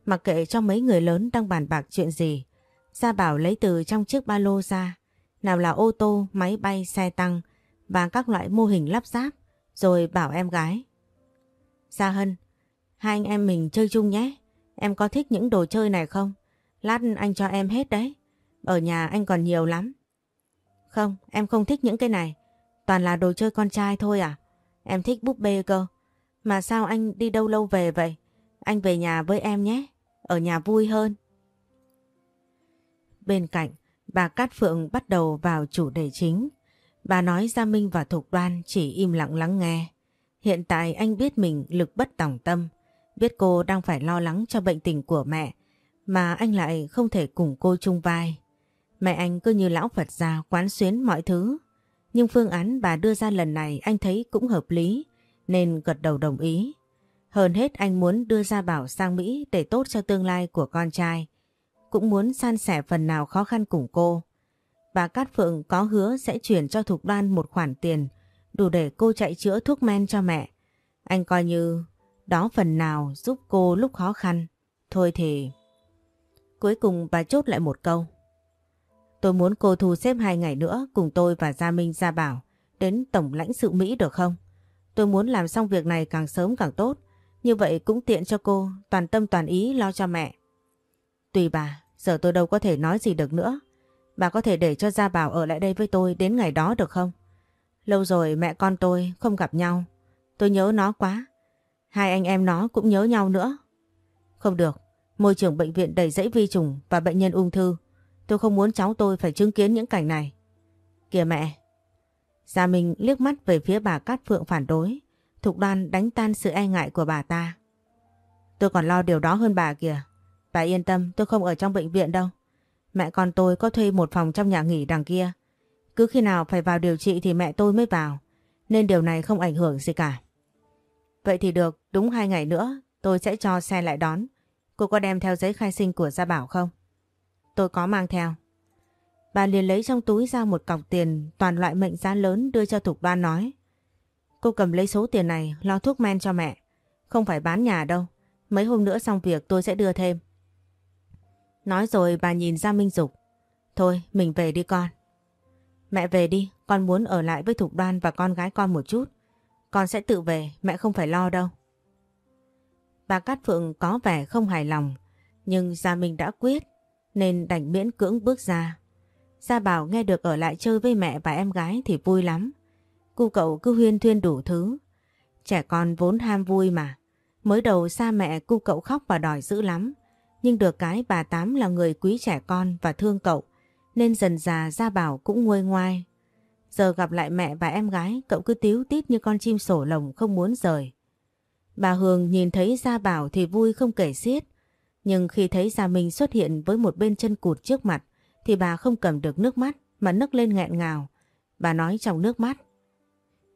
Mặc kệ cho mấy người lớn đang bàn bạc chuyện gì, Gia Bảo lấy từ trong chiếc ba lô ra, nào là ô tô, máy bay, xe tăng và các loại mô hình lắp ráp, rồi bảo em gái. Gia Hân, hai anh em mình chơi chung nhé. Em có thích những đồ chơi này không? Lát anh cho em hết đấy. Ở nhà anh còn nhiều lắm. Không, em không thích những cái này. Toàn là đồ chơi con trai thôi à? Em thích búp bê cơ. Mà sao anh đi đâu lâu về vậy? Anh về nhà với em nhé. Ở nhà vui hơn. Bên cạnh, bà Cát Phượng bắt đầu vào chủ đề chính. Bà nói Gia Minh và Thục Đoan chỉ im lặng lắng nghe. Hiện tại anh biết mình lực bất tòng tâm. Biết cô đang phải lo lắng cho bệnh tình của mẹ. Mà anh lại không thể cùng cô chung vai. Mẹ anh cứ như lão Phật già quán xuyến mọi thứ. Nhưng phương án bà đưa ra lần này anh thấy cũng hợp lý. Nên gật đầu đồng ý. Hơn hết anh muốn đưa ra bảo sang Mỹ để tốt cho tương lai của con trai, cũng muốn san sẻ phần nào khó khăn cùng cô. Bà Cát Phượng có hứa sẽ chuyển cho Thục Đoan một khoản tiền, đủ để cô chạy chữa thuốc men cho mẹ. Anh coi như đó phần nào giúp cô lúc khó khăn. Thôi thì... Cuối cùng bà chốt lại một câu. Tôi muốn cô thu xếp hai ngày nữa cùng tôi và Gia Minh Gia Bảo đến Tổng lãnh sự Mỹ được không? Tôi muốn làm xong việc này càng sớm càng tốt. Như vậy cũng tiện cho cô toàn tâm toàn ý lo cho mẹ. Tùy bà, Giờ tôi đâu có thể nói gì được nữa. Bà có thể để cho Gia Bảo ở lại đây với tôi đến ngày đó được không? Lâu rồi mẹ con tôi không gặp nhau. Tôi nhớ nó quá. Hai anh em nó cũng nhớ nhau nữa. Không được. Môi trường bệnh viện đầy dẫy vi trùng và bệnh nhân ung thư. Tôi không muốn cháu tôi phải chứng kiến những cảnh này. Kìa mẹ. Gia Minh liếc mắt về phía bà Cát Phượng phản đối. Thục đoan đánh tan sự e ngại của bà ta. Tôi còn lo điều đó hơn bà kìa. Bà yên tâm tôi không ở trong bệnh viện đâu. Mẹ con tôi có thuê một phòng trong nhà nghỉ đằng kia. Cứ khi nào phải vào điều trị thì mẹ tôi mới vào. Nên điều này không ảnh hưởng gì cả. Vậy thì được, đúng hai ngày nữa tôi sẽ cho xe lại đón. Cô có đem theo giấy khai sinh của Gia Bảo không? Tôi có mang theo. Bà liền lấy trong túi ra một cọc tiền toàn loại mệnh giá lớn đưa cho Thục Đoan nói. Cô cầm lấy số tiền này lo thuốc men cho mẹ. Không phải bán nhà đâu. Mấy hôm nữa xong việc tôi sẽ đưa thêm. Nói rồi bà nhìn ra Minh Dục. Thôi mình về đi con. Mẹ về đi, con muốn ở lại với Thục Đoan và con gái con một chút. Con sẽ tự về, mẹ không phải lo đâu. Bà Cát Phượng có vẻ không hài lòng, nhưng Gia Minh đã quyết, nên đành miễn cưỡng bước ra. Gia Bảo nghe được ở lại chơi với mẹ và em gái thì vui lắm. Cô cậu cứ huyên thuyên đủ thứ. Trẻ con vốn ham vui mà. Mới đầu xa mẹ cô cậu khóc và đòi dữ lắm. Nhưng được cái bà Tám là người quý trẻ con và thương cậu, nên dần già Gia Bảo cũng nguôi ngoai. Giờ gặp lại mẹ và em gái, cậu cứ tíu tít như con chim sổ lồng không muốn rời. Bà Hương nhìn thấy Gia Bảo thì vui không kể xiết. Nhưng khi thấy Gia Minh xuất hiện với một bên chân cụt trước mặt, thì bà không cầm được nước mắt mà nức lên nghẹn ngào. Bà nói trong nước mắt.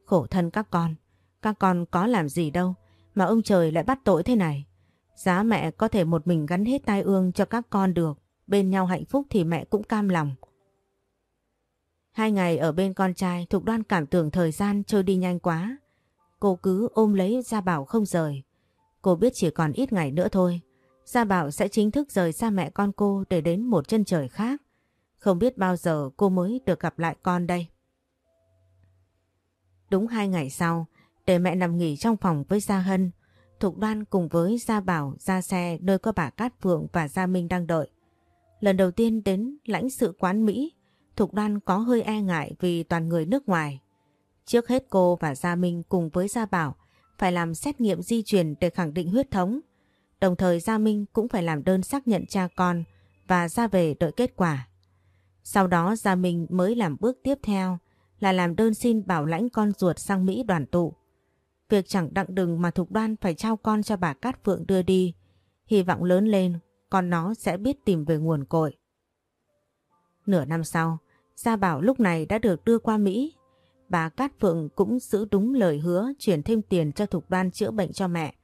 Khổ thân các con, các con có làm gì đâu mà ông trời lại bắt tội thế này. Giá mẹ có thể một mình gắn hết tai ương cho các con được, bên nhau hạnh phúc thì mẹ cũng cam lòng. Hai ngày ở bên con trai, Thục Đoan cảm tưởng thời gian trôi đi nhanh quá. Cô cứ ôm lấy Gia Bảo không rời. Cô biết chỉ còn ít ngày nữa thôi. Gia Bảo sẽ chính thức rời xa mẹ con cô để đến một chân trời khác. Không biết bao giờ cô mới được gặp lại con đây. Đúng hai ngày sau, để mẹ nằm nghỉ trong phòng với Gia Hân, Thục Đoan cùng với Gia Bảo ra xe nơi có bà Cát Phượng và Gia Minh đang đợi. Lần đầu tiên đến lãnh sự quán Mỹ, Thục Đoan có hơi e ngại vì toàn người nước ngoài. Trước hết cô và Gia Minh cùng với Gia Bảo phải làm xét nghiệm di truyền để khẳng định huyết thống. Đồng thời Gia Minh cũng phải làm đơn xác nhận cha con và ra về đợi kết quả. Sau đó Gia Minh mới làm bước tiếp theo là làm đơn xin bảo lãnh con ruột sang Mỹ đoàn tụ. Việc chẳng đặng đừng mà Thục Đoan phải trao con cho bà Cát Phượng đưa đi. Hy vọng lớn lên con nó sẽ biết tìm về nguồn cội. Nửa năm sau, Gia Bảo lúc này đã được đưa qua Mỹ. Bà Cát Phượng cũng giữ đúng lời hứa chuyển thêm tiền cho Thục Đoan chữa bệnh cho mẹ.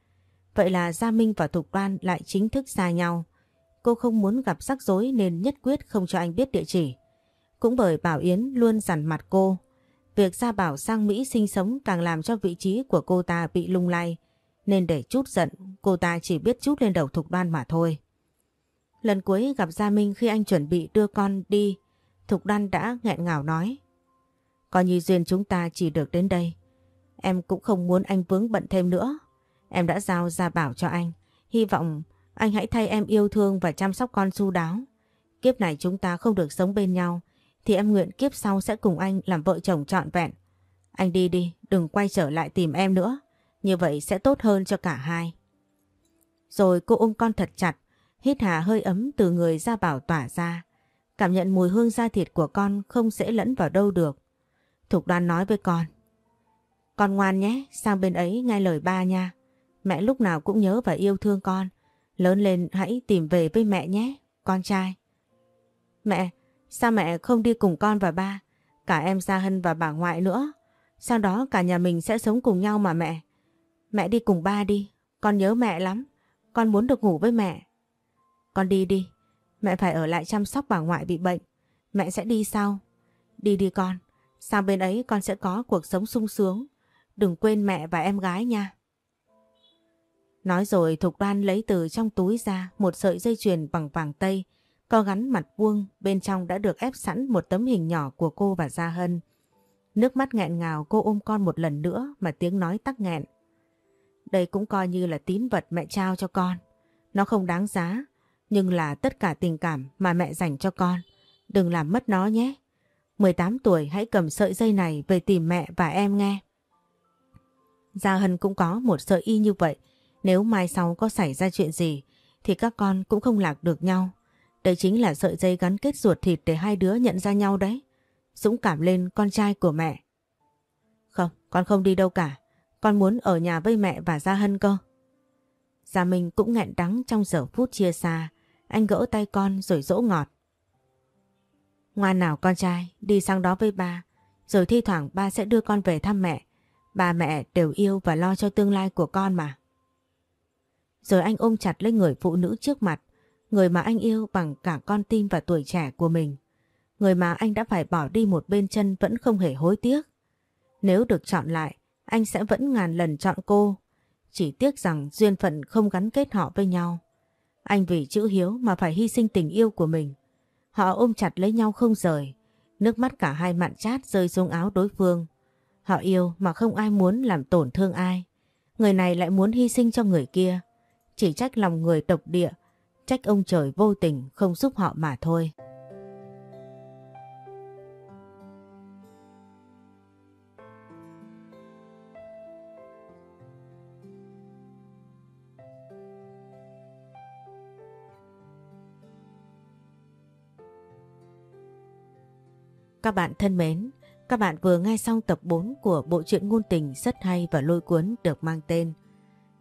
Vậy là Gia Minh và Thục Đoan lại chính thức xa nhau. Cô không muốn gặp rắc rối nên nhất quyết không cho anh biết địa chỉ. Cũng bởi Bảo Yến luôn dằn mặt cô. Việc Gia Bảo sang Mỹ sinh sống càng làm cho vị trí của cô ta bị lung lay. Nên để chút giận, cô ta chỉ biết chút lên đầu Thục Đoan mà thôi. Lần cuối gặp Gia Minh khi anh chuẩn bị đưa con đi, Thục Đoan đã nghẹn ngào nói. Coi như duyên chúng ta chỉ được đến đây. Em cũng không muốn anh vướng bận thêm nữa. Em đã giao Gia Bảo cho anh. Hy vọng anh hãy thay em yêu thương và chăm sóc con chu đáo. Kiếp này chúng ta không được sống bên nhau, thì em nguyện kiếp sau sẽ cùng anh làm vợ chồng trọn vẹn. Anh đi đi, đừng quay trở lại tìm em nữa. Như vậy sẽ tốt hơn cho cả hai. Rồi cô ôm con thật chặt, hít hà hơi ấm từ người Gia Bảo tỏa ra. Cảm nhận mùi hương da thịt của con không dễ lẫn vào đâu được. Thục đoan nói với con. Con ngoan nhé, sang bên ấy nghe lời ba nha. Mẹ lúc nào cũng nhớ và yêu thương con. Lớn lên hãy tìm về với mẹ nhé, con trai. Mẹ, sao mẹ không đi cùng con và ba? Cả em Gia Hân và bà ngoại nữa. Sau đó cả nhà mình sẽ sống cùng nhau mà mẹ. Mẹ đi cùng ba đi, con nhớ mẹ lắm. Con muốn được ngủ với mẹ. Con đi đi, mẹ phải ở lại chăm sóc bà ngoại bị bệnh. Mẹ sẽ đi sau. Đi đi con, sang bên ấy con sẽ có cuộc sống sung sướng. Đừng quên mẹ và em gái nha. Nói rồi Thục Đoan lấy từ trong túi ra một sợi dây chuyền bằng vàng tây, có gắn mặt vuông, bên trong đã được ép sẵn một tấm hình nhỏ của cô và Gia Hân. Nước mắt nghẹn ngào cô ôm con một lần nữa mà tiếng nói tắc nghẹn. Đây cũng coi như là tín vật mẹ trao cho con. Nó không đáng giá, nhưng là tất cả tình cảm mà mẹ dành cho con. Đừng làm mất nó nhé. 18 tuổi hãy cầm sợi dây này về tìm mẹ và em nghe. Gia Hân cũng có một sợi y như vậy. Nếu mai sau có xảy ra chuyện gì thì các con cũng không lạc được nhau. Đây chính là sợi dây gắn kết ruột thịt để hai đứa nhận ra nhau đấy. Dũng cảm lên con trai của mẹ. Không, con không đi đâu cả. Con muốn ở nhà với mẹ và Gia Hân cơ. Gia Minh cũng nghẹn đắng trong giờ phút chia xa. Anh gỡ tay con rồi dỗ ngọt. Ngoan nào con trai, đi sang đó với ba. Rồi thi thoảng ba sẽ đưa con về thăm mẹ. Ba mẹ đều yêu và lo cho tương lai của con mà. Rồi anh ôm chặt lấy người phụ nữ trước mặt. Người mà anh yêu bằng cả con tim và tuổi trẻ của mình. Người mà anh đã phải bỏ đi một bên chân vẫn không hề hối tiếc. Nếu được chọn lại, anh sẽ vẫn ngàn lần chọn cô. Chỉ tiếc rằng duyên phận không gắn kết họ với nhau. Anh vì chữ hiếu mà phải hy sinh tình yêu của mình. Họ ôm chặt lấy nhau không rời. Nước mắt cả hai mặn chát rơi xuống áo đối phương. Họ yêu mà không ai muốn làm tổn thương ai. Người này lại muốn hy sinh cho người kia. Chỉ trách lòng người độc địa, trách ông trời vô tình không giúp họ mà thôi. Các bạn thân mến, các bạn vừa nghe xong tập 4 của bộ truyện ngôn tình rất hay và lôi cuốn được mang tên